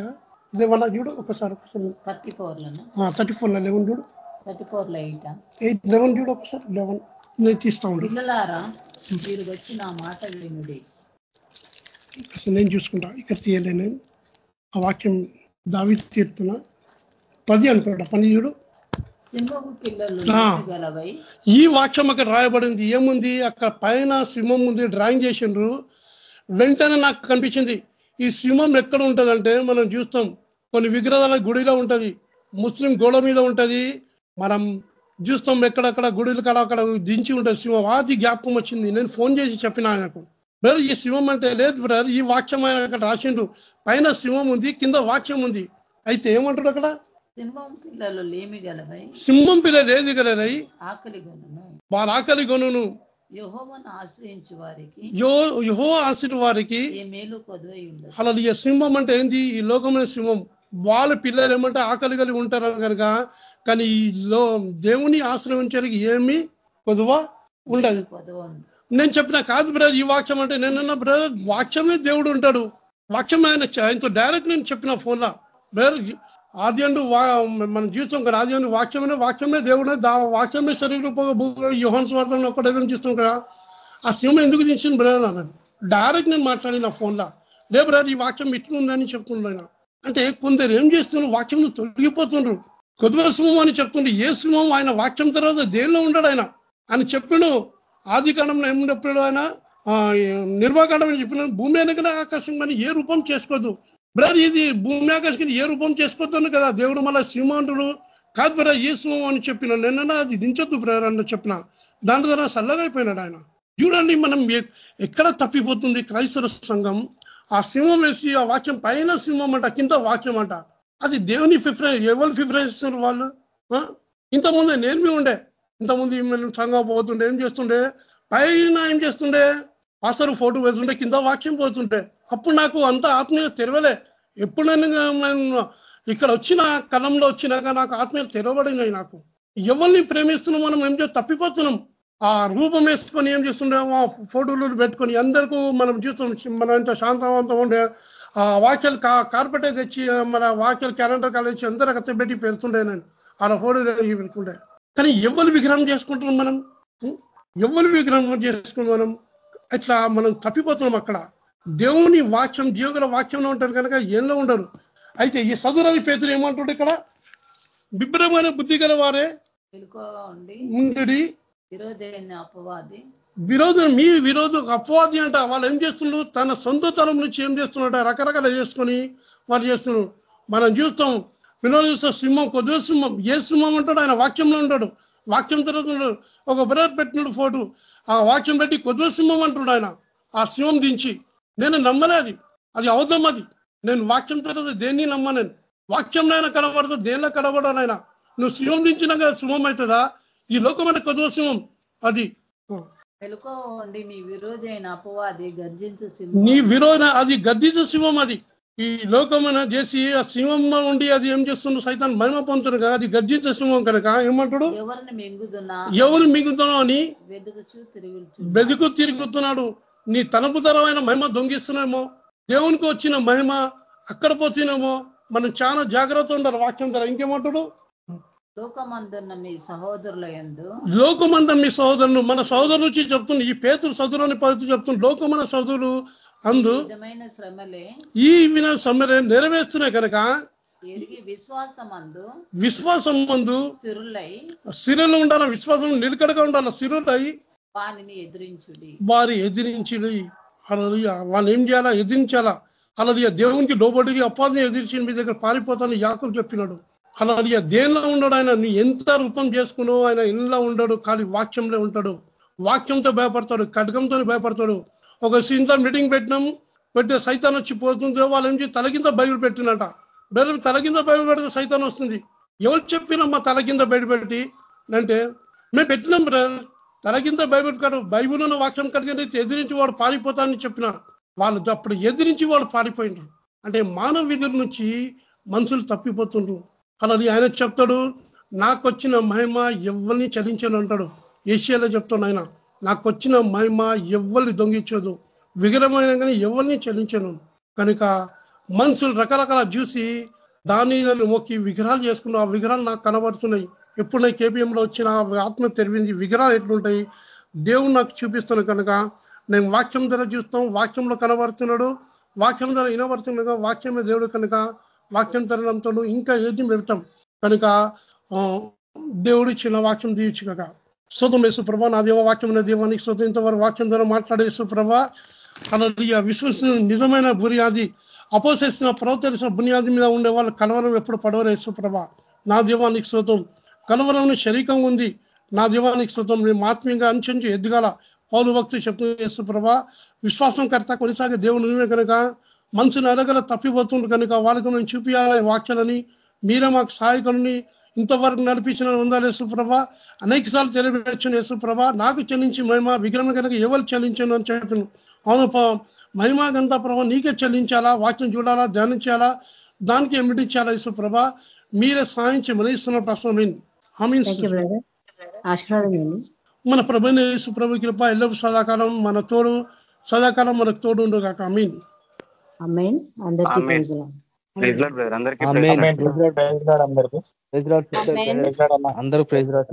S3: ఇదేమన్నా చూడు ఒకసారి
S4: థర్టీ ఫోర్లను
S3: థర్టీ ఫోర్ లెవెన్ చూడు.
S4: థర్టీ ఫోర్లో ఎయిట?
S3: ఎయిట్ లెవెన్ చూడు ఒకసారి లెవెన్ నేను తీస్తా ఉండు.
S4: పిల్లలారా మీరు వచ్చి నా మాట వినుడి.
S3: అసలు నేను చూసుకుంటా ఇక్కడ తీయలేను. ఆ వాక్యం దావి తీరుతున్నా పది అనుకుంటా పని చూడు. ఈ వాక్యం అక్కడ రాయబడింది. ఏముంది? అక్కడ పైన సింహం ఉంది డ్రాయింగ్ చేసిండ్రు. వెంటనే నాకు కనిపించింది ఈ సింహం ఎక్కడ ఉంటదంటే మనం చూస్తాం. కొన్ని విగ్రహాల గుడిలో ఉంటది ముస్లిం గోడ మీద ఉంటది. మనం చూస్తాం ఎక్కడక్కడ గుడిలు కడ అక్కడ దించి ఉంటుంది సింహం. అది జ్ఞాపకం వచ్చింది. నేను ఫోన్ చేసి చెప్పిన ఆయనకు. బ్రదర్ ఈ సింహం అంటే లేదు బ్రదర్. ఈ వాక్యం ఆయన అక్కడ రాసిండు. పైన సింహం ఉంది కింద వాక్యం ఉంది. అయితే ఏమంటాడు అక్కడ?
S4: సింహం పిల్లలు లేమి గలవై?
S3: సింహం పిల్లలు ఏది గలరై?
S4: ఆకలి గొనును.
S3: వాళ్ళ ఆకలి గొనును.
S4: యహోవను ఆశ్రయించు వారికి
S3: యో యహో ఆశిర్ వారికి
S4: ఏ మేలు కొదువై ఉండదు.
S3: అలా సింహం అంటే ఏంది? ఈ లోకమైన సింహం. వాళ్ళ పిల్లలు ఏమంటే ఆకలి కలిగి ఉంటారు కనుక కానీ ఈ లో దేవుని ఆశ్రయించడానికి ఏమి పొదువా ఉండదు. నేను చెప్పిన కాదు బ్రదర్ ఈ వాక్యం అంటే నేనన్నా బ్రదర్ వాక్యమే దేవుడు ఉంటాడు వాక్యం ఆయన ఆయనతో డైరెక్ట్ నేను చెప్పిన ఫోన్లో. బ్రదర్ ఆది అండు వా మన జీవితం కదా ఆది అండు వాక్యమే వాక్యమే దేవుడే దా వాక్యమే శరీర యోహన్ స్వార్థంలో ఒకటి ఏదైనా చూస్తాం కదా. ఆ సింహం ఎందుకు తీసింది బ్రదర్ అన్నాను డైరెక్ట్ నేను మాట్లాడిన ఫోన్లో. లే బ్రదర్ ఈ వాక్యం ఇట్లుందని చెప్తున్నాను అంటే కొందరు ఏం చేస్తున్నారు? వాక్యం తొలగిపోతుండ్రు. కొద్దిగా సింహం అని చెప్తుండే ఏ సింహం ఆయన వాక్యం తర్వాత దేనిలో ఉండడు ఆయన? అని చెప్పాడు ఆది కాలంలో ఏం ఆయన ఆ, నిర్వాకాండం చెప్పిన భూమి అనగా ఆకాశం కానీ ఏ రూపం చేసుకోవద్దు బ్రదర్ ఇది భూమి ఆకాశం ఏ రూపం చేసుకోవద్దు కదా? దేవుడు మళ్ళా సింహం కాదు బ్రదర్ ఏ సింహం అని చెప్పిన నిన్న అది దించొద్దు బ్రదర్ అని చెప్పిన. దాని ద్వారా చల్లగా అయిపోయినాడు ఆయన. చూడండి మనం ఎక్కడ తప్పిపోతుంది క్రైస్తవ సంఘం? ఆ సింహం వేసి ఆ వాక్యం పైన సింహం అంట కింద వాక్యం అంట. అది దేవుని ప్రిఫరెన్స్ ఎవరు ప్రిఫరెన్స్ ఇస్తున్నారు వాళ్ళు ఇంతకుముందే నేను నేర్మి ఉండే. ఇంతకుముందు మనం సంఘం పోతుండే ఏం చేస్తుండే? పైన ఏం చేస్తుండే? పాస్టర్ ఫోటో వేస్తుంటే కింద వాక్యం పోతుంటే అప్పుడు నాకు అంత ఆత్మీయ తెరవలే. ఎప్పుడైనా నేను ఇక్కడ వచ్చిన కలంలో వచ్చినాక నాకు ఆత్మీయ తెరవబడినాయి నాకు. ఎవరిని ప్రేమిస్తున్నాం మనం ఏం చేసి తప్పిపోతున్నాం. ఆ రూపం వేసుకొని ఏం చేస్తుండే ఆ ఫోటోలు పెట్టుకొని అందరికీ మనం చూస్తాం మనంత శాంతవంతం ఉండే ఆ వాక్యాలు కార్పెటే తెచ్చి మన వాక్యాలు క్యాలెండర్ కాలేజ్ అందరూ కత్తి పెట్టి పెడుతుండే నేను. అలా ఫోటో పెట్టుకుంటే కానీ ఎవరు విగ్రహం చేసుకుంటున్నాం మనం? ఎవరు విగ్రహం చేసుకున్నాం మనం? ఇట్లా మనం తప్పిపోతున్నాం అక్కడ. దేవుని వాక్యం జీవగల వాక్యంలో ఉంటారు కనుక ఏంలో ఉండరు. అయితే ఈ సదురవి పేతులు ఏమంటుండే ఇక్కడ? బిభ్రమైన బుద్ధి గల వారే
S4: ఉండి అపవాది
S3: విరోధం మీ విరోధం అపవాది అంట వాళ్ళు ఏం చేస్తున్నారు తన సొంత తరం నుంచి ఏం చేస్తున్నట రకరకాల చేసుకొని వాళ్ళు చేస్తున్నారు మనం చూస్తాం వినోద చూస్తాం సింహం కొద్ది సింహం. ఏ సింహం ఉంటాడు ఆయన వాక్యంలో ఉంటాడు. వాక్యం తిరుగుతున్నాడు ఒక బ్రదర్ పెట్టినాడు ఫోటో. ఆ వాక్యం పెట్టి కొద్ది సింహం అంటున్నాడు ఆయన. ఆ సింహం దించి. నేను నమ్మలేదు అది. అవధం అది. నేను వాక్యం తర్వాత దేన్ని నమ్మలేను వాక్యంలో అయినా కనబడుతుంది దేనిలో కనబడాలైనా నువ్వు సింహం దించినాక సింహం అవుతుందా? ఈ లోకమైన కొద్ది సింహం. అది.
S4: మెలకువ ఉండి మీ విరోధైన అపవాది గర్జించు
S3: నీ
S4: సింహం
S3: విరోధ అది గద్దించే సింహం అది. ఈ లోకమైన చేసి ఆ సింహం ఉండి అది ఏం చేస్తుండ్రు సైతాన్ని మహిమ పొందుతాడు కదా అది గర్జించే సింహం కనుక. ఏమంటాడు?
S4: ఎవరిని మింగుదున్నా
S3: ఎవరు మిగుతున్నావు అని బెదుకు తిరుగుతున్నాడు. నీ తనపుతరమైన మహిమ దొంగిస్తున్నామో దేవునికి వచ్చిన మహిమ అక్కడ పోతున్నామో మనం చాలా జాగ్రత్త ఉండాలి. వాక్యం ధర ఇంకేమంటాడు?
S4: లోకమందున్న మీ సహోదరుల
S3: మీ సహోదరులు మన సహోదరు నుంచి చెప్తుంది ఈ పేతులు సదురుని పరిస్థితి చెప్తుంది లోకమైన సదురు అందు
S4: విధమైన శ్రమలే
S3: ఈ విన సమ్మరే నెరవేరుస్తున్నాయి కనుక
S4: ఎరిగి విశ్వాసమందు
S3: విశ్వాసం మందు
S4: స్థిరులై
S3: సిరులు ఉండాలి విశ్వాసం నిలకడగా ఉండాలి సిరులై
S4: వానిని ఎదిరించుడి.
S3: వారి ఎదిరించి అలలియ వాళ్ళు ఏం చేయాలా? ఎదిరించాలా? అలలియ దేవునికి లోబడి అపాధిని ఎదిరించి మీ దగ్గర పారిపోతాను యాకం చెప్పినాడు. అలలియ దేనిలో ఉండడు ఆయన? నువ్వు ఎంత రూపం చేసుకున్నావు ఆయన ఇంట్లో ఉండడు ఖాళీ వాక్యంలో ఉంటాడు. వాక్యంతో భయపడతాడు ఖడ్గంతో భయపడతాడు. ఒక ఇంత మీటింగ్ పెట్టినాం పెట్టే సైతాన్ వచ్చి పోతుందో వాళ్ళు ఏం తల కింద బైబిల్ పెట్టినట బైబిల్ తల కింద బైబిల్ పెడితే సైతాన్ వస్తుంది. ఎవరు చెప్పినమ్మా తల కింద బయట పెట్టి? అంటే మేము పెట్టినాం బ్రదర్. తల కింద బైబిల్ కాదు ఉన్న వాక్యం కలిగిన ఎదిరించి వాడు పారిపోతానని చెప్పిన. వాళ్ళు అప్పుడు ఎదిరించి వాడు పారిపోయినారు. అంటే మానవ విధుల నుంచి మనుషులు తప్పిపోతుండ్రు. అలా ఆయన చెప్తాడు నాకు వచ్చిన మహిమ ఎవరిని చలించను అంటాడు. ఏషియాలో చెప్తాను ఆయన నాకు వచ్చిన మహిమ ఎవరిని దొంగిచ్చదు విగ్రహమైన కానీ ఎవరిని చలించను. కనుక మనుషులు రకరకాల చూసి దాని మొక్కి విగ్రహాలు చేసుకున్న ఆ విగ్రహాలు నాకు కనబడుతున్నాయి. ఎప్పుడు నాకు కేపీఎంలో వచ్చిన ఆత్మ తెరివింది విగ్రహాలు ఎట్లుంటాయి? దేవుడు నాకు చూపిస్తాను కనుక నేను వాక్యం ధర చూస్తాం. వాక్యంలో కనబడుతున్నాడు. వాక్యం ధర వినబడుతున్నాడు. వాక్యమే దేవుడు కనుక వాక్యం ఇంకా ఏది పెడతాం కనుక దేవుడు ఇచ్చిన వాక్యం దీవించి కనుక శోతం యేసుప్రభ నా దేవ వాక్యం దేవానికి శోతం ఇంతవరకు వాక్యం ద్వారా మాట్లాడే యేసు అది విశ్వసిన నిజమైన బునియాది అపోసేసిన ప్రవర్తన బునియాది మీద ఉండే వాళ్ళు కలవరం ఎప్పుడు పడవరు యేసు నా దేవానికి శోతం కలవరం శరీరంగా ఉంది. నా దేవానికి శోతం మేము ఆత్మీయంగా అనుసరించి ఎదుగాల. పౌరు భక్తులు చెప్తున్న యేసు విశ్వాసం కర్త కొనసాగే దేవుడు నువ్వే కనుక మనసుని అడగల తప్పిపోతుంది కనుక వాళ్ళకి మేము చూపించాలి వాక్యాలని. మీరే మాకు సహాయకులని. ఇంతవరకు నడిపించిన ఉందా యేసుప్రభ అనేక సార్లు తెలియపెచ్చిన యేసుప్రభ నాకు చెల్లించి మహిమ విగ్రహం కనుక ఎవరు చెల్లించను అని చెప్పాను అవును మహిమ గంత ప్రభ నీకే చెల్లించాలా? వాక్యం చూడాలా? ధ్యానించాలా? దానికి ఎమిటించాలా యేసుప్రభ మీరే సాధించి మనయిస్తున్న ప్రశ్న హామీన్
S2: ఆశీర్వాదం
S3: మన ప్రభు కృప ఎల్లపు సదాకాలం మన తోడు సదాకాలం మనకు తోడు ఉండు కాక మీన్
S2: అమ్మేన్ అందరికీ.
S5: ప్రైజ్
S6: అందరూ ప్రైజ్ లార్డ్